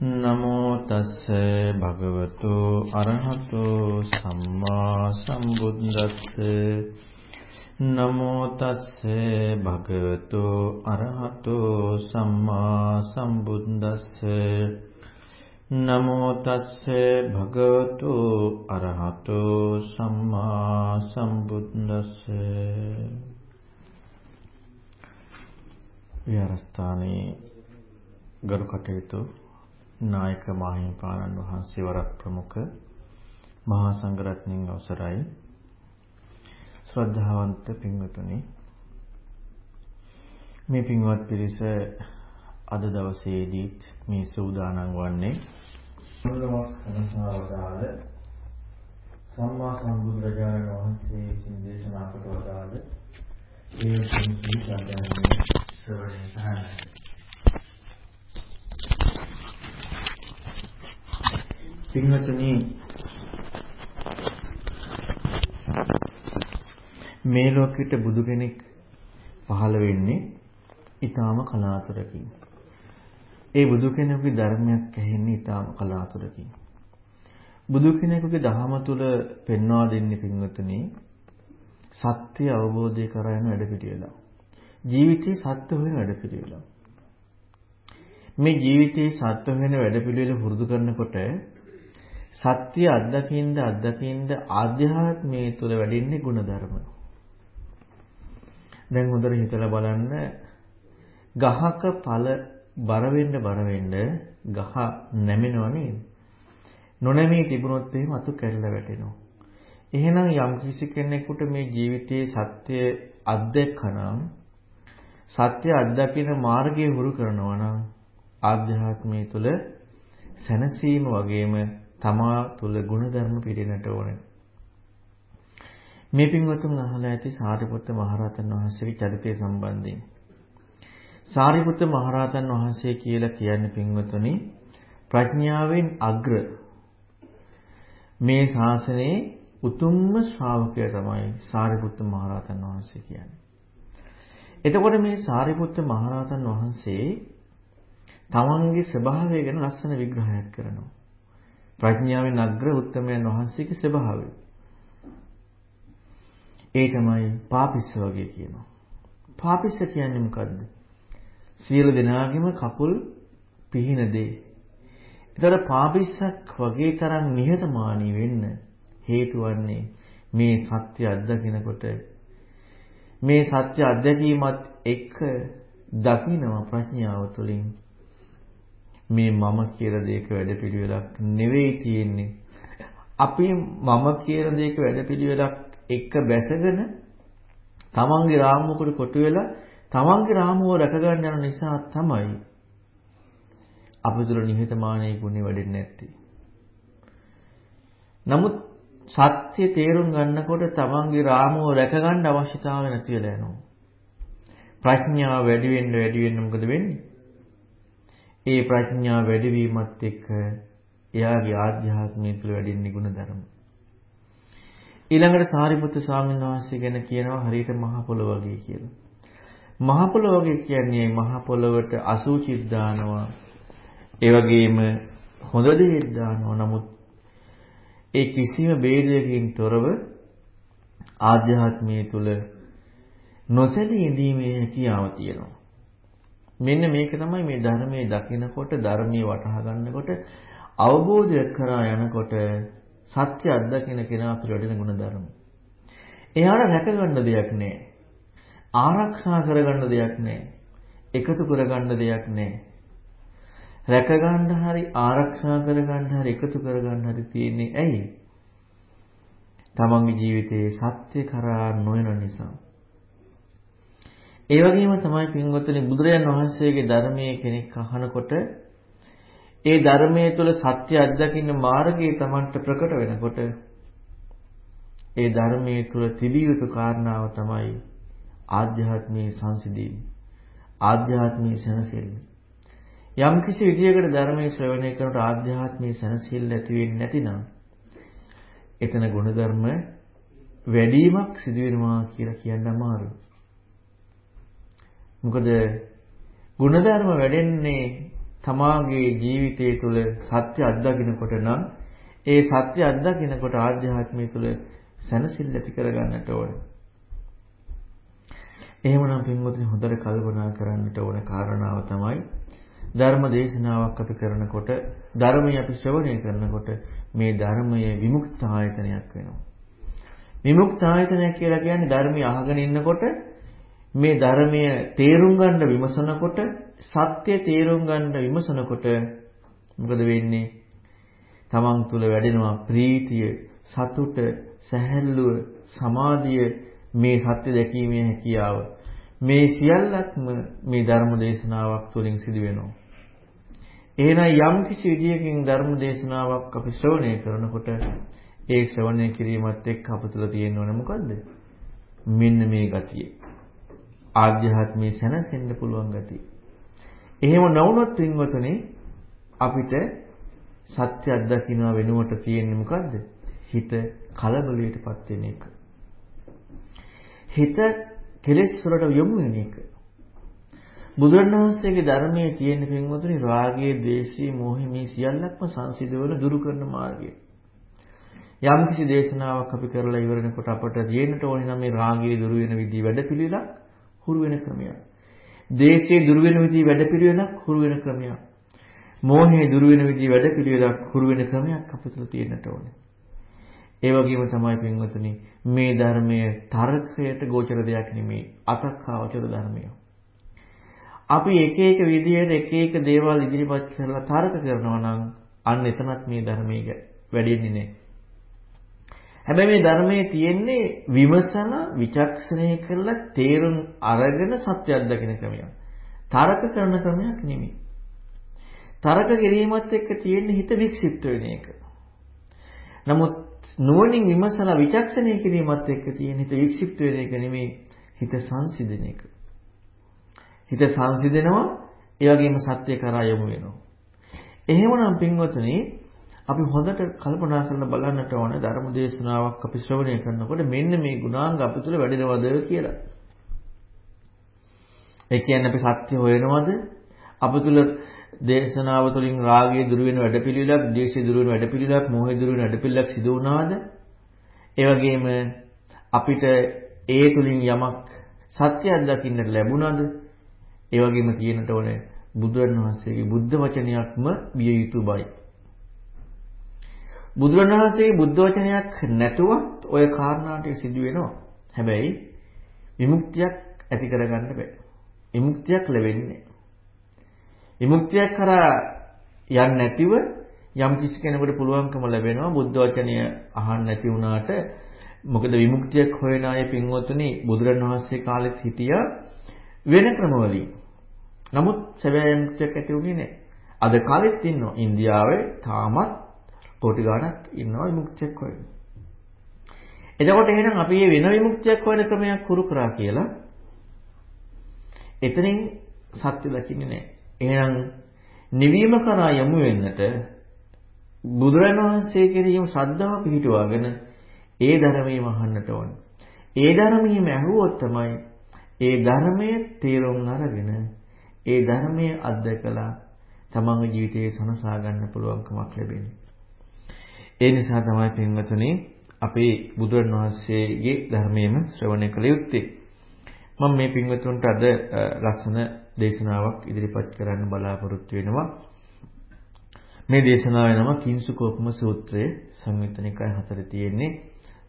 නමෝ තස්ස භගවතු අරහතෝ සම්මා සම්බුද්දස්ස. නමෝ තස්ස භගවතු අරහතෝ සම්මා සම්බුද්දස්ස. නමෝ තස්ස භගවතු අරහතෝ සම්මා සම්බුද්දස්ස. විහාරස්ථානයේ ගරු කටයුතු නායක මාහිමිපාණන් වහන්සේ වරක් ප්‍රමුඛ මහා සංඝරත්නයන් අවසරයි. ශ්‍රද්ධාවන්ත පින්වතුනි මේ පින්වත් පිරිස අද දවසේදීත් මේ සූදානම් වන්නේ මුලමක් සනසවදාල සම්මා සම්බුදුරජාණන් වහන්සේ විසින් දේශනා කොට වදාළ ඒ සම්පූර්ණ සත්‍යයන් ශ්‍රවණය කරන්නේ. පින්වතුනි මේ ලෝකෙට බුදු කෙනෙක් පහළ වෙන්නේ ඊටාම කලාතුරකින්. ඒ බුදු කෙනෙකුගේ ධර්මයක් ඇහෙන්නේ ඊටාම කලාතුරකින්. බුදු කෙනෙකුගේ දහම තුල පෙන්වා දෙන්නේ පින්වතුනි සත්‍ය අවබෝධය කරගෙන වැඩපිළිවෙල. ජීවිතේ සත්‍ය හොයන වැඩපිළිවෙල. මේ ජීවිතේ සත්‍ය හොයන වැඩපිළිවෙල පුරුදු කරනකොට සත්‍ය අත්දකින්ද අත්දකින්ද ආධ්‍යාත්මයේ තුල වැඩින්නේ ಗುಣධර්ම. දැන් හොඳට හිතලා බලන්න ගහක ඵල බර වෙන්න බර වෙන්න ගහ නැමෙනව නේද? නොනැමී තිබුණොත් එහෙම අතු කැඩලා වැටෙනවා. එහෙනම් යම් කිසි කෙනෙකුට මේ ජීවිතයේ සත්‍ය අත්දැකනනම් සත්‍ය අත්දකින මාර්ගය හුරු කරනවා නම් ආධ්‍යාත්මයේ තුල සැනසීම වගේම තමා තුල ಗುಣධර්ම පිරෙන්නට ඕනේ. මේ පින්වතුන් අහලා ඇති සාරිපුත්ත මහරහතන් වහන්සේගේ චරිතය සම්බන්ධයෙන්. සාරිපුත්ත මහරහතන් වහන්සේ කියලා කියන්නේ පින්වතුනි ප්‍රඥාවෙන් අග්‍ර මේ ශාසනයේ උතුම්ම ශ්‍රාවකය තමයි සාරිපුත්ත මහරහතන් වහන්සේ කියන්නේ. එතකොට මේ සාරිපුත්ත මහරහතන් වහන්සේ තමන්ගේ ස්වභාවය ගැන ලස්සන විග්‍රහයක් කරනවා. ප්‍රඥාවෙන් අග්‍ර උත්තමයන් වහන්සේගේ ස්වභාවය. ඒ තමයි පාපිස්ස වගේ කියනවා. පාපිස්ස කියන්නේ මොකද්ද? සියලු දෙනාගේම කකුල් පිහින දේ. ඒතර පාපිස්සක් වගේ තරම් නිහතමානී වෙන්න හේතු වන්නේ මේ සත්‍ය අත්දකිනකොට මේ සත්‍ය අත්දැකීමත් එක්ක දකින්න ප්‍රඥාව තුළින් මේ මම කියලා දෙයක වැඩපිළිවෙලක් නෙවෙයි තියෙන්නේ. අපි මම කියලා දෙයක වැඩපිළිවෙලක් එක්ක බැසගෙන තමන්ගේ රාමුවකට කොටු වෙලා තමන්ගේ රාමුව රැක ගන්න යන නිසා තමයි අපි තුල නිහතමානී ගුණය වැඩෙන්නේ නැත්තේ. නමුත් සත්‍ය තේරුම් ගන්නකොට තමන්ගේ රාමුව රැක ගන්න අවශ්‍යතාවය නැති වෙලා යනවා. ප්‍රඥාව වැඩි වෙන්න වැඩි වෙන්න මොකද වෙන්නේ? ඒ ප්‍රඥා වැඩිවීමත් එක්ක එයාගේ ආධ්‍යාත්මය තුළ වැඩෙන ගුණ ධර්ම. ඊළඟට සාරිපුත්තු ස්වාමීන් වහන්සේ ගැන කියනවා හරියට මහ පොළොව වගේ කියලා. මහ පොළොව වගේ කියන්නේ මහ පොළොවට අසුචිත් දානවා. ඒ වගේම හොඳ දෙයක් දානවා. නමුත් ඒ කිසිම ભેදයකින් තොරව ආධ්‍යාත්මය තුළ නොසැලී ඉඳීමේ හැකියාව තියෙනවා. මෙන්න මේක තමයි මේ ධර්මයේ දකිනකොට ධර්මයේ වටහා ගන්නකොට අවබෝධය කරා යනකොට සත්‍ය අත්දකින කෙනා තුළ වැඩෙන ගුණ ධර්ම. එයාට රැකගන්න දෙයක් නැහැ. ආරක්ෂා කරගන්න දෙයක් නැහැ. එකතු කරගන්න දෙයක් නැහැ. රැකගන්න හරි ආරක්ෂා කරගන්න හරි එකතු කරගන්න හරි තියෙන්නේ ඇයි? තමන්ගේ ජීවිතයේ සත්‍ය කරා නොයන නිසා. ඒ වගේම තමයි පින්වත්නි බුදුරජාන් වහන්සේගේ ධර්මයේ කෙනෙක් අහනකොට ඒ ධර්මයේ තුල සත්‍ය අත්දකින්න මාර්ගය Tamanට ප්‍රකට වෙනකොට ඒ ධර්මයේ තුල තිබිය යුතු කාරණාව තමයි ආධ්‍යාත්මී සංසිඳීම. ආධ්‍යාත්මී සැනසෙල්ල. යම් කිසි විදියකට ධර්මයේ ශ්‍රවණය කරනකොට ආධ්‍යාත්මී සැනසෙල්ල ඇති වෙන්නේ නැතිනම් එතන ගුණධර්ම වැඩිවීමක් සිදු වෙනවා කියලා කියන්න අමාරුයි. මොකද ಗುಣධර්ම වැඩෙන්නේ තමාගේ ජීවිතය තුළ සත්‍ය අත්දකින්නකොට නම් ඒ සත්‍ය අත්දකින්නකොට ආධ්‍යාත්මය තුළ සැනසෙල්ල ඇති කරගන්නට ඕන. එහෙමනම් පින්වතුනි හොඳට කල්පනා කරන්නට ඕන කාරණාව තමයි ධර්ම දේශනාවක් අපි කරනකොට ධර්මය අපි ශ්‍රවණය කරනකොට මේ ධර්මය විමුක්ත ආයතනයක් වෙනවා. විමුක්ත ආයතනය කියලා කියන්නේ ධර්මය අහගෙන ඉන්නකොට මේ ධර්මය තේරුම් ගන්න විමසනකොට සත්‍ය තේරුම් ගන්න විමසනකොට මොකද වෙන්නේ? තමන් තුළ වැඩෙනවා ප්‍රීතිය, සතුට, සැහැල්ලුව, සමාධිය, මේ සත්‍ය දැකීමේ හැකියාව. මේ සියල්ලක්ම මේ ධර්ම දේශනාවක් තුළින් සිදු වෙනවා. එහෙනම් යම් කිසි විදියකින් ධර්ම දේශනාවක් අපි ශ්‍රවණය කරනකොට ඒ ශ්‍රවණය කිරීමත් එක්ක අප තුළ තියෙන්න ඕන මොකද්ද? මෙන්න මේ ගතිය. ආධ්‍යාත්මී සැනසෙන්න පුළුවන් ගතිය. එහෙම නොවුනොත් වින්වතුනි අපිට සත්‍ය අත්දකින්න වෙනුවට තියෙන්නේ මොකද්ද? හිත කලබලයටපත් වෙන එක. හිත කෙලෙස් වලට යොමු වෙන එක. බුදුරණවහන්සේගේ ධර්මයේ තියෙන පින්වතුනි රාගයේ, දේශී, මෝහේ මේ සියල්ලක්ම සංසිඳවල දුරු කරන මාර්ගය. යම් කිසි දේශනාවක් අපි කරලා ඉවරනකොට අපට තියෙන්නට ඕනේ නම් මේ රාගයේ දුරු වෙන විදිහ වැඩපිළිවෙලක් හුරු වෙන ක්‍රමයක්. දේශයේ දුරු වෙන විදිහ වැඩපිළිවෙලක් හුරු වෙන ක්‍රමයක්. මෝහයේ දුරු වෙන විදිහ වැඩපිළිවෙලක් හුරු වෙන ක්‍රමයක් අපිට තියෙන්නට ඕනේ. ඒ වගේම තමයි පින්වතුනි මේ ධර්මයේ තර්කයට ගෝචර දෙයක් නෙමෙයි අතක්කාවචර ධර්මය. අපි එක එක විදිහට එක එක දේවල් ඉදිරිපත් කරලා තර්ක කරනවා නම් අන්න එතනත් මේ ධර්මයේ වැඩෙන්නේ නැහැ. හැබැයි මේ ධර්මයේ තියෙන්නේ විමසන විචක්ෂණය කරලා තේරුම් අරගෙන සත්‍ය අත්දකින ක්‍රමයක්. තර්ක කරන ක්‍රමයක් නෙමෙයි. තර්ක කිරීමත් එක්ක තියෙන හිත වික්ෂිප්ත වෙන එක. නමුත් නුවණින් විමසලා විචක්ෂණය කිරීමත් එක්ක තියෙන හිත වික්ෂිප්ත වෙන එක නෙමෙයි හිත සංසිඳන එක. හිත සංසිඳෙනවා ඒ වගේම සත්‍ය කරා යොමු වෙනවා. එහෙමනම් පින්වතුනි අපි හොඳට කල්පනා කරලා බලන්නට ඕන ධර්ම දේශනාවක් අපි ශ්‍රවණය කරනකොට මෙන්න මේ ගුණාංග අපි තුල වැඩෙනවද කියලා. ඒ කියන්නේ අපි සත්‍ය හොයනවද? අපි තුල දේශනාව තුළින් රාගය දුරු වෙන වැඩපිළිවෙලක්, ද්වේෂය දුරු වෙන වැඩපිළිවෙලක්, මෝහය දුරු වෙන වැඩපිළිවෙලක් සිදු වුණාද? ඒ වගේම අපිට ඒ තුලින් යමක් සත්‍යයක් දකින්න ලැබුණාද? ඒ වගේම කියනට ඕනේ බුදුරණවහන්සේගේ බුද්ධ වචනයක්ම විය යුතුයයි. බුදුරණවහන්සේගේ බුද්ධ වචනයක් නැතුවත් ඔය කාරණාට සිදු වෙනවා. හැබැයි විමුක්තියක් ඇති කරගන්න බෑ. විමුක්තියක් ලැබෙන්නේ විමුක්තියක් කරා යන්නේ නැතිව යම් කිසි කෙනෙකුට පුළුවන්කම ලැබෙනවා බුද්ධ වචනය අහන්න නැති වුණාට මොකද විමුක්තියක් හොයන අය පින්වතුනි බුදුරණවහන්සේ කාලෙත් හිටියා වෙන ක්‍රමවලින්. නමුත් සැබෑ විමුක්තියක් ඇති වුණේ නැහැ. අද කාලෙත් ඉන්නවා ඉන්දියාවේ තාමත් කෝටි ගාණක් ඉන්නවා විමුක්තියක් හොයන. එතකොට එහෙනම් අපි මේ වෙන විමුක්තියක් හොයන ක්‍රමයක් හුරු කරා කියලා එතනින් සත්‍ය දකින්නේ නැහැ. එහෙනම් නිවීම කරා යමු වෙන්නට බුදුරණන් වහන්සේ කෙරෙහිම ශ්‍රද්ධාව පිහිටුවාගෙන ඒ ධර්මයේම අහන්නට ඕන. ඒ ධර්මයේම ඇහුවොත් තමයි ඒ ධර්මයේ තේරුම් අරගෙන ඒ ධර්මයේ අත්දකලා තමන්ගේ ජීවිතයේ සනසා ගන්න පුළුවන්කමක් ලැබෙන්නේ. ඒ නිසා තමයි පින්වතුනි අපේ බුදුරන් වහන්සේගේ ධර්මයේම ශ්‍රවණය කළ යුත්තේ. මම මේ පින්වතුන්ට අද ලස්සන දේශනාවක් ඉදිරිපත් කරන්න බලාපොරොත්තු වෙනවා. මේ දේශනාවේ නම කිංසුකෝපම සූත්‍රය සංයුත්ත නිකාය හතර තියෙන්නේ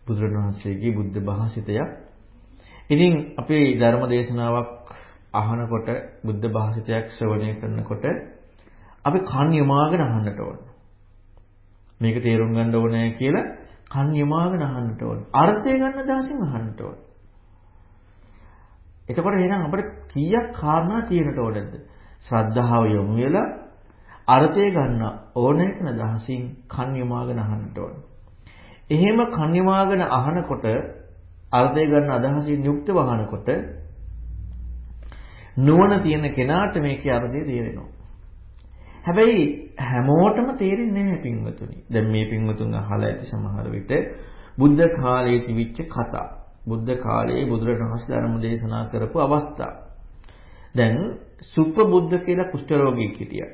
බුදුරන් වහන්සේගේ බුද්ධ භාෂිතයක්. ඉතින් අපේ ධර්ම දේශනාවක් අහනකොට බුද්ධ භාෂිතයක් ශ්‍රවණය කරනකොට අපි කන් යොමාගෙන අහන්නට ඕන. මේක තේරුම් ගන්න ඕනේ කියලා කන් යමාගෙන අහන්නට ඕන. අර්ථය ගන්න දාසින් අහන්නට ඕන. එතකොට එහෙනම් අපිට කීයක් කාරණා තියෙනට ඕනද? ශ්‍රද්ධාව යොමු වෙලා අර්ථය ගන්න ඕනේ කියන දහසින් කන් යමාගෙන අහන්නට ඕන. එහෙම කන් යමාගෙන අහනකොට අර්ථය ගන්න අදහසින් යුක්තව අහනකොට නුවණ තියෙන කෙනාට මේකේ අර්ථය තේරෙනවා. හැබැයි හැමෝටම තේරෙන්නේ නැහැ පින්වතුනි. දැන් මේ පින්වතුන් අහලා ඇති සමහර විට බුද්ධ කාලයේ තිබිච්ච කතා. බුද්ධ කාලයේ බුදුරජාණන් ධර්ම දේශනා කරපු අවස්ථා. දැන් සුප්ප බුද්ධ කියලා කුෂ්ඨ රෝගියෙක් හිටියා.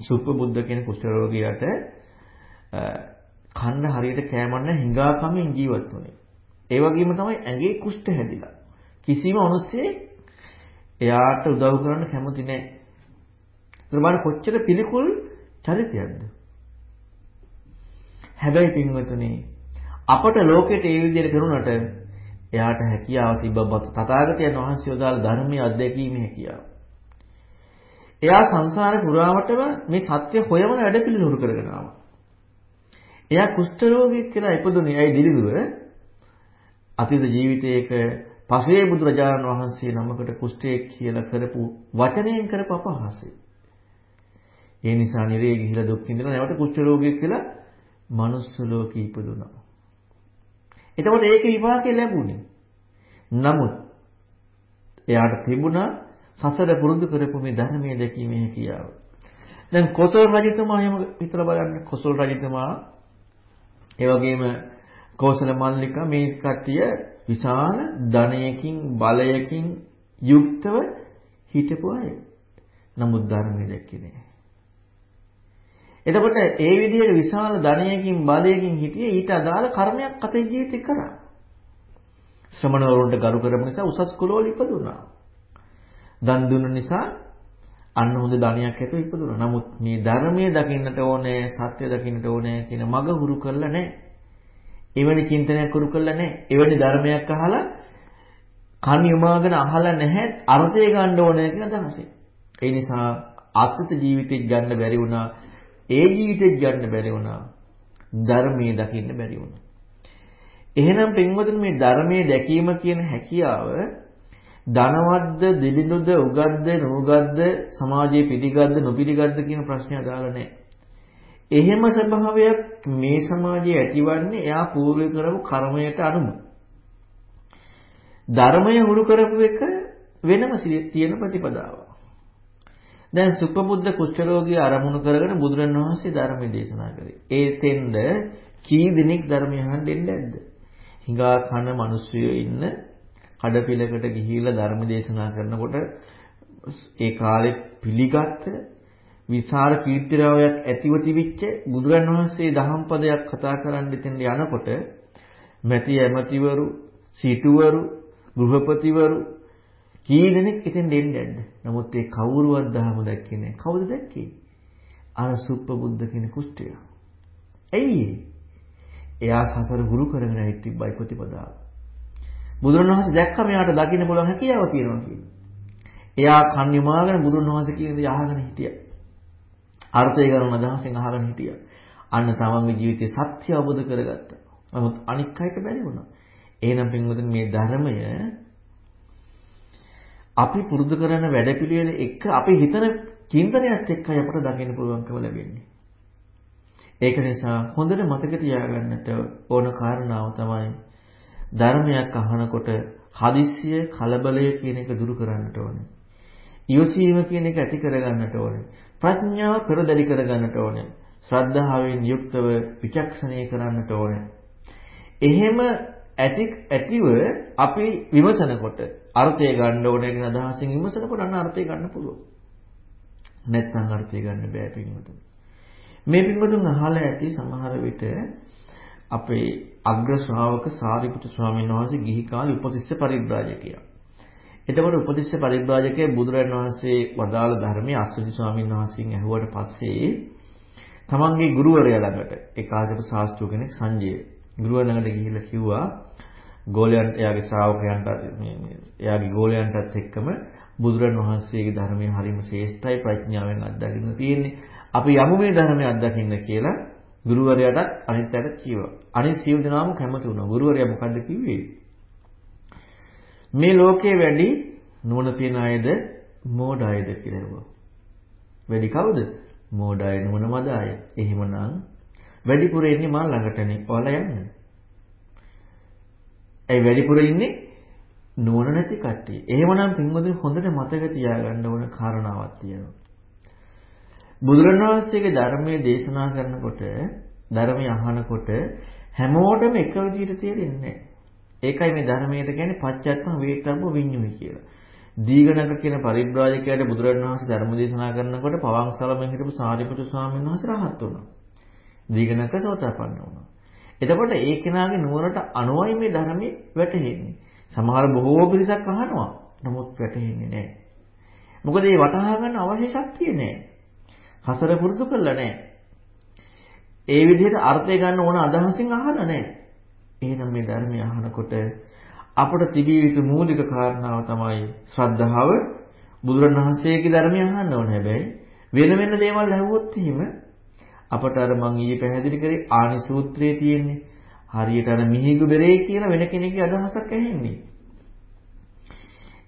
සුප්පබුද්ධ කියන කුෂ්ඨ රෝගියාට කන්න හරියට කෑමන්න හිඟා කමින් ජීවත් වුනේ. ඒ වගේම තමයි ඇඟේ කුෂ්ඨ හැදිලා. කිසිම මිනිස්සේ එයාට උදව් කරන්න කැමති නැහැ. ඒක බලන්න කොච්චර පිළිකුල් චරිතයක්ද. හැබැයි පින්වතුනි අපට ලෝකෙට ඒ විදිහට කරුණට එයාට හැකියාව තිබ්බත් තථාගතයන් වහන්සේ යොදාළ ධර්මයේ අත්දැකීමේ හැකියාව. එයා සංසාරේ පුරාවටම මේ සත්‍ය හොයවන වැඩ පිළිනුරු කරගෙන ආවා. එයා කුෂ්ඨ රෝගියෙක් කියලා ඉපදුනේ ඇයි දිලිදුව අතීත ජීවිතයක පසේ බුදුරජාණන් වහන්සේ නමකට කුෂ්ඨයෙක් කියලා කරපු වචනයෙන් කරපු අපහාසය. ඒ නිසා නිරේ ගිහිලා දුක් විඳිනවා නැවත කුෂ්ඨ රෝගියෙක් කියලා මනුස්ස ලෝකෙ ඉපදුනා. එතකොට ඒක විපාකේ ලැබුණේ. නමුත් එයාට තිබුණා සසර පුරුදු කරපු මේ ධර්මයේ දැකීමේ හැකියාව. දැන් කොසල් රජතුමා එහෙම හිතලා බලන්න කොසල් රජතුමා ඒ වගේම කෝසල මල්ලිකා මේ කට්ටිය විශාල ධනයකින් බලයකින් යුක්තව හිටපු අය. නමුත් ධර්මයේ දැක්කේ නෑ. එතකොට ඒ විදිහට විශාල ධනයකින් බලයකින් හිටියේ ඊට අදාළ කර්මයක් අපේ ජීවිතේ කරා. ශ්‍රමණවරුන්ට ගරු කරපු නිසා උසස් කුලවල ඉපදුනා. දන් දුන්න නිසා අන්න හොඳ ධනයක් ඇතුව ඉපදුනා. නමුත් මේ ධර්මයේ දකින්නට ඕනේ, සත්‍ය දකින්නට ඕනේ කියන මග හුරු කරලා නැහැ. එවැනි චින්තනයක් හුරු කරලා නැහැ. එවැනි ධර්මයක් අහලා කන් යොමාගෙන අහලා නැහැ අර්ථය ගන්න ඕනේ කියන අදහසෙන්. ඒ නිසා අත්‍යත ජීවිතෙත් ගන්න බැරි වුණා. ඒ ජීවිතෙත් ගන්න බැරි වුණා. ධර්මයේ දකින්න බැරි වුණා. එහෙනම් පින්වතුනි මේ ධර්මයේ දැකීම කියන හැකියාව ධනවත්ද, දිලිඳුද, උගත්ද, නුගත්ද, සමාජයේ පිළිගත්ද, නොපිළිගත්ද කියන ප්‍රශ්නය අදාළ නැහැ. එහෙම ස්වභාවයක් මේ සමාජයේ ඇතිවන්නේ එයා පූර්ව කරපු කර්මයට අනුව. ධර්මය හුරු කරපු එක වෙනම තියෙන ප්‍රතිපදාවක්. දැන් සුපබුද්ධ කුෂ්ඨරෝගී ආරමුණු කරගෙන බුදුරණවහන්සේ ධර්මය දේශනා කරේ. ඒ තෙන්ද කී දිනක් ධර්මය අහන්න දෙන්නේ නැද්ද? හිඟා කන මිනිස්සුયો ඉන්න කඩපිලකට ගිහිල්ලා ධර්ම දේශනා කරනකොට ඒ කාලේ පිළිගත්ත විසර කීර්තිරාවයක් ඇතිව තිබිච්ච බුදුරණවහන්සේ දහම් පදයක් කතා කරන්න දෙන්න යනකොට මැති ඇමතිවරු සිටුවරු ගෘහපතිවරු කී දෙනෙක් ඉතින් දෙන්නේ නැද්ද? නමුත් ඒ කවුරුවත් දහම දැක්කේ නැහැ. කවුද දැක්කේ? අර සුප්පබුද්ධ කියන කුෂ්ඨය. ඇයි එයා සසර ගුරු කරගෙන හිට තිබ්බයි ප්‍රතිපදාව. බුදුරණවහන්සේ දැක්කම එයාට දකින්න පුළුවන් හැකියාව තියෙනවා කියන්නේ. එයා කන් යමාගෙන බුදුරණවහන්සේ කියන දේ අහගෙන හිටියා. අර්ථය ගන්න අදහසෙන් අහගෙන හිටියා. අන්න තමන්ගේ ජීවිතයේ සත්‍ය අවබෝධ කරගත්තා. නමුත් අනික් අයට බැරි වුණා. එහෙනම් පින්වතුනි මේ ධර්මය අපි පුරුදු කරන වැඩපිළිවෙල එක අපි හිතන චින්තනයත් එක්කයි අපට දකින්න පුළුවන්කම ලැබෙන්නේ. ඒක නිසා හොඳට මතක තියාගන්නට ඕන කාරණාව තමයි ධර්මයක් අහනකොට හදිස්සිය කලබලය කියන එක දුරු කරන්නට ඕනේ. ඉවසීම කියන එක ඇති කරගන්නට ඕනේ. ප්‍රඥාව පෙරදරි කරගන්නට ඕනේ. ශ්‍රද්ධාවෙන් යුක්තව විචක්ෂණය කරන්නට ඕනේ. එහෙම ඇති ඇතිව අපි විමසනකොට අර්ථය ගන්න ඕනේ කියන අදහසින් විමසනකොට අන්න අර්ථය ගන්න පුළුවන්. නැත්නම් අර්ථය ගන්න බෑ පින්වතුන්. මේ පින්වතුන් අහලා ඇති සමහර විට අපේ අග්‍ර ශ්‍රාවක සාරිපුත්‍ර ස්වාමීන් වහන්සේ ගිහි කාලේ උපතිස්ස පරිබ්‍රාජකයා. එතකොට උපතිස්ස පරිබ්‍රාජකයා බුදුරජාණන් වහන්සේ වදාළ ධර්මයේ අස්සජි ස්වාමීන් වහන්සේගෙන් ඇහුවට පස්සේ තමන්ගේ ගුරුවරයා ළඟට ඒ කාලේක ශාස්ත්‍රීය කෙනෙක් සංජය ගුරුවර ළඟට ගිහිල්ලා කිව්වා ගෝලයන්ට එයාගේ ශ්‍රාවකයන්ට මේ එයාගේ ගෝලයන්ටත් එක්කම බුදුරන් වහන්සේගේ ධර්මයේ හරිම ශ්‍රේෂ්ඨයි ප්‍රඥාවෙන් අත්දකින්න තියෙන්නේ. අපි යමු මේ ධර්මය අත්දකින්න කියලා ගුරුවරයාටත් අනිත් අයට කිව්වා. අනිත් සියලු දෙනාම කැමති වුණා. ගුරුවරයා මොකද්ද කිව්වේ? මේ ලෝකේ වැඩි නුවණ තියන අයද මෝඩ අයද කියලා ඇහුවා. වැඩි කවුද? මෝඩ අය නුවණ මද අය. එහෙමනම් වැඩිපුර ඉන්නේ මා ළඟටනේ. ඔයාලා යන්නේ. ඇයි වැඩිපුර ඉන්නේ නුවණ නැති කට්ටිය. එහෙමනම් පින්වතුනි හොඳට මතක තියාගන්න ඕන කාරණාවක් තියෙනවා. බුදුරණවහන්සේගේ ධර්මයේ දේශනා කරනකොට ධර්මය අහනකොට හැමෝටම එක විදිහට තේරෙන්නේ ඒකයි මේ ධර්මයට කියන්නේ පච්චත්ම වේතබ්බ විඤ්ඤුයි කියලා. දීඝනක කියන පරිබ්‍රාජකයාට බුදුරණවහන්සේ ධර්ම දේශනා කරනකොට පවංසලමෙන් හිටපු සාරිපුත්‍ර ස්වාමීන් වහන්සේ රහත් වුණා. දීඝනක සෝතාපන්න වුණා. එතකොට ඒ කෙනාගේ නුවරට අනුවයි මේ ධර්මයේ වැටහෙන්නේ. සමහර බොහෝ පිරිසක් අහනවා. නමුත් වැටහෙන්නේ නැහැ. මොකද ඒ වටහා ගන්න අවශ්‍ය ශක්තිය නැහැ. හසර පුරුදු කරලා නැහැ. ඒ විදිහට අර්ථය ගන්න ඕන අදහසින් අහලා නැහැ. එහෙනම් මේ ධර්මය අහනකොට අපට තිබිය යුතු මූලික කාරණාව තමයි ශ්‍රද්ධාව. බුදුරණවහන්සේගේ ධර්මය අහන්න ඕන හැබැයි වෙන වෙන දේවල් ඇහුවොත් එහෙම අපට අර මං ඊයේ පැහැදිලි කරේ ආනි සූත්‍රයේ තියෙන්නේ හරියට අර මිහිගු බෙරේ කියලා වෙන කෙනෙක්ගේ අදහසක් ඇහෙන්නේ.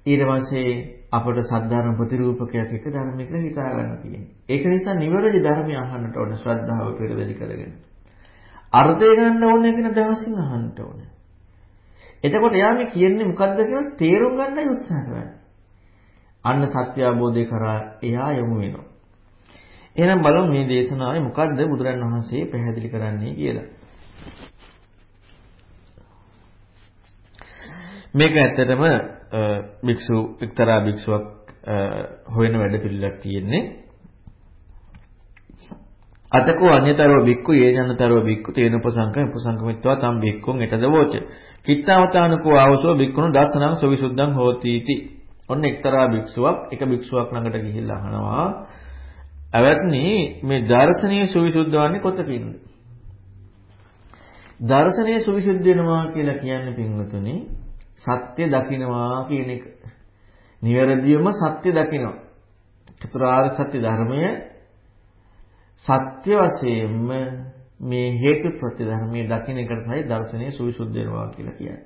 ඊට පස්සේ අපට සද්ධාර්ම ප්‍රතිරූපකයක් එක ධර්මයක හිතා ගන්න තියෙන්නේ. ඒක නිසා නිවැරදි ධර්මය අහන්නට ඕන ශ්‍රද්ධාව පෙරදලි කරගෙන. අර්ථය ගන්න ඕනේ කියන දහසින් අහන්නට ඕනේ. එතකොට එයා මේ කියන්නේ මොකද්ද කියලා තේරුම් ගන්නයි උත්සාහ කරන්නේ. අන්න සත්‍ය අවබෝධය කරා එයා යොමු වෙනවා. එහෙනම් බලමු මේ දේශනාවේ මොකද්ද බුදුරන් වහන්සේ පැහැදිලි කරන්නේ කියලා. මේක ඇත්තටම භික්ෂු එක්තරා භික්ෂුවක් හොයන වැඩ පිළිලක් තියෙන්නේ. අතකෝ අඤ්‍යතරෝ බික්කු යේජනතරෝ බික්කු තේන උපසංකම උපසංකමිත්වා තම් බික්කුන් එතද වෝච. කිත්තාවතානකෝ ආවසෝ බික්කුණු දස්සනං සවිසුද්ධං හෝති इति. ඔන්න එක්තරා භික්ෂුවක් එක භික්ෂුවක් ළඟට ගිහිල්ලා අහනවා අවත්නි මේ දර්ශනීය සවිසුද්ධ වන්නේ කොතකින්ද? දර්ශනීය සවිසුද්ධ වෙනවා කියලා කියන්නේ පින්වතුනි සත්‍ය දකින්නවා කියන එක. නිවැරදිවම සත්‍ය දකින්නවා. චතුරාර්ය සත්‍ය ධර්මය සත්‍ය වශයෙන්ම මේ හේතු ප්‍රතිධර්මයේ දකින්න එකට තමයි දර්ශනීය සවිසුද්ධ වෙනවා කියලා කියන්නේ.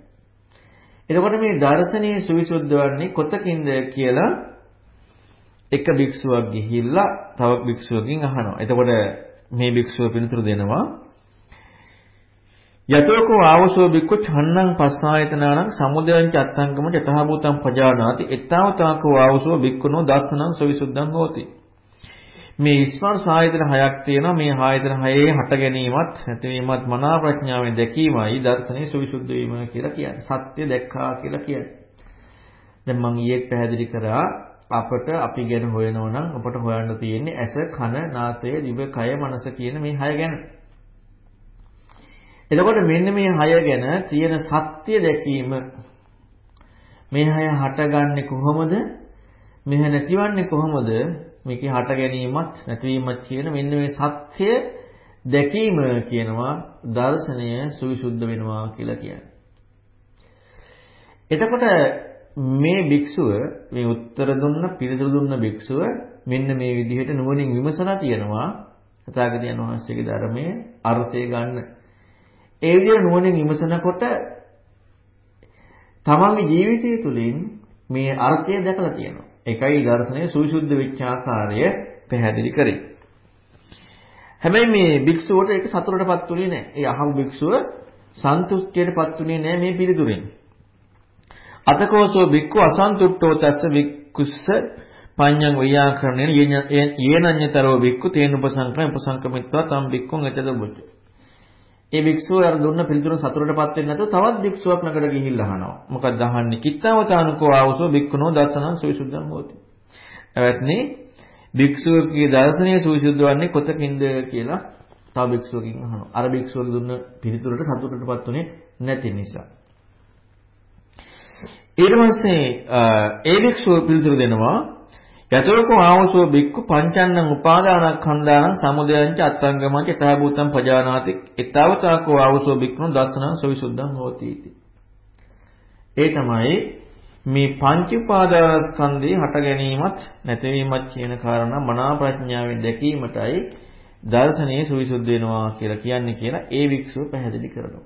එතකොට මේ දර්ශනීය සවිසුද්ධ වන්නේ කොතකින්ද කියලා එක භික්ෂුවක් ගිහිල්ලා තව භික්ෂුවකින් අහනවා. එතකොට මේ භික්ෂුව පිළිතුරු දෙනවා යතෝකෝ ආවසෝ බික්කු ඡන්නං පස්සායතනානං සමුදයං චත්තංගම යතහභූතං පජානාති. එත්තාවතාකෝ ආවසෝ බික්කුනෝ දස්සනං සවිසුද්ධං හෝති. මේ ස්පර්ශ ආයතන හයක් තියෙනවා. මේ ආයතන හයේ හට ගැනීමත් නැතිවීමත් මනා ප්‍රඥාවෙන් දැකීමයි දර්ශනයේ සවිසුද්ධ වීම කියලා කියන්නේ. සත්‍ය දැක්කා කියලා කියන්නේ. දැන් මම ඊයේ පැහැදිලි කරා අපට අපි ගැන හොයනවා නම් අපට හොයන්න තියෙන්නේ ඇස කන නාසය දිව කය මනස කියන මේ හය ගැන එතකොට මෙන්න මේ හය ගැන තියෙන සත්‍ය දැකීම මේ හය හටගන්නේ කොහොමද? මෙහ නැතිවන්නේ කොහොමද? මේකේ හට ගැනීමත් නැතිවීමත් කියන මෙන්න මේ සත්‍ය දැකීම කියනවා දර්ශනය සවිසුද්ධ වෙනවා කියලා කියන්නේ. එතකොට මේ භික්ෂුව මේ උත්තර දුන්න පිළිතුරු දුන්න භික්ෂුව මෙන්න මේ විදිහට නුවණින් විමසලා තියෙනවා තථාගතයන් වහන්සේගේ ධර්මයේ අර්ථය ගන්න ඒ විදිහට නුවණින් විමසනකොට තමන්ගේ ජීවිතය තුළින් මේ අර්ථය දැකලා තියෙනවා. ඒකයි දර්ශනයේ සවිසුද්ධ වෙච්ච ආකාරය පැහැදිලි කරේ. හැබැයි මේ භික්ෂුවට ඒක සතුටටපත් උනේ නැහැ. ඒ අහමු භික්ෂුව සන්තුෂ්ටියටපත් උනේ නැහැ මේ පිළිතුරෙන්. අතකෝසෝ භික්ඛු අසන්තුට්ඨෝ තස්ස වික්කුස්ස පඤ්ඤං ව්‍යාකරණේන යේනඤ්‍යතරෝ භික්ඛු තේන උපසංකම උපසංකමිත්වා තම් භික්ඛුන් එතද බුද්ධ ඒ භික්ෂුව අර දුන්න පිළිතුර සතුටටපත් වෙන්නේ නැතුව තවත් භික්ෂුවක් ළඟට ගිහිල්ලා අහනවා. මොකක්ද අහන්නේ? කිත්තවතානකෝ ආවසෝ භික්ඛුනෝ දර්ශනං සවිසුද්ධං හෝති. එවත්නි භික්ෂුවකගේ දර්ශනීය සවිසුද්ධ වන්නේ කොතකින්ද කියලා තව භික්ෂුවකින් අහනවා. අර භික්ෂුව දුන්න පිළිතුරට සතුටටපත් උනේ නැති නිසා. ඊට පස්සේ ඒ භික්ෂුව පිළිතුරු දෙනවා යතෝකෝ ආවසෝ බික්කු පංචන්නං උපාදානස්කන්ධානං සමුදයංච අත්ංගමංච තහභූතං පජානාති ඊතාවතාකෝ ආවසෝ බික්කුණු දස්සනං සවිසුද්ධං හෝති ඒ තමයි මේ පංච උපාදානස්කන්ධේ හට ගැනීමත් නැතිවීමත් කියන කාරණා මනා ප්‍රඥාවෙන් දැකීමටයි දර්ශනීය සවිසුද්ධ වෙනවා කියලා කියන්නේ කියලා ඒ වික්ෂුව පැහැදිලි කරනවා.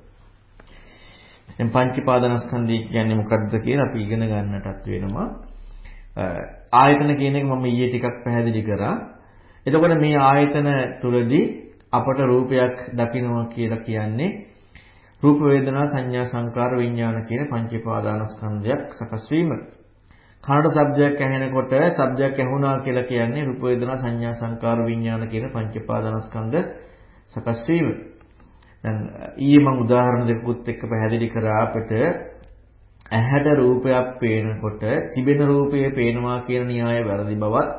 දැන් පංච උපාදානස්කන්ධය කියන්නේ මොකක්ද කියලා අපි ඉගෙන ගන්නටත් වෙනවා. ආයතන කියන එක මම ඊයේ ටිකක් පැහැදිලි කරා. එතකොට මේ ආයතන තුලදී අපට රූපයක් දකින්නවා කියලා කියන්නේ රූප වේදනා සංඥා සංකාර විඥාන කියන පංච පාදානස්කන්ධයක් සකස් වීම. කනට ශබ්දයක් ඇහෙනකොට ශබ්දයක් ඇහුණා කියලා කියන්නේ රූප වේදනා සංඥා සංකාර විඥාන කියන පංච පාදානස්කන්ධ සකස් වීම. දැන් ඊයේ මම උදාහරණ දෙකකුත් එක්ක පැහැදිලි කරා අපිට ඇහැට රූපයක් පේනකොට තිබෙන රූපය පේනවා කියන න්‍යාය වැරදි බවත්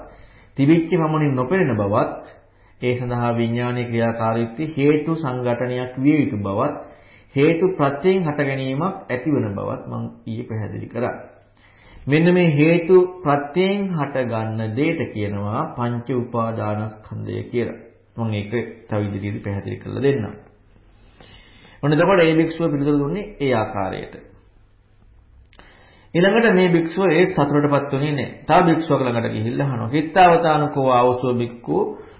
තිබිච්ච මමනින් නොපෙනෙන බවත් ඒ සඳහා විඥානීය ක්‍රියාකාරීත්වය හේතු සංඝටනයක් විය යුතු බවත් හේතු ප්‍රත්‍යයෙන් හට ගැනීමක් ඇතිවන බවත් මම ඊයේ පැහැදිලි කරා. මෙන්න මේ හේතු ප්‍රත්‍යයෙන් හට ගන්න දෙයට කියනවා පංච උපාදානස්කන්ධය කියලා. මම ඒක තව ඉදිරියේදී පැහැදිලි කරලා දෙන්නම්. ඔන්න එතකොට මේ භික්ෂුව පිළිතුරු දුන්නේ ඒ ආකාරයට. ඊළඟට මේ භික්ෂුව ඒ සතුටටපත් වුණේ නැහැ. තව භික්ෂුවක ළඟට ගිහිල්ලා අහනවා. "කිත්තාවතානකෝ ආවසෝ භික්ඛු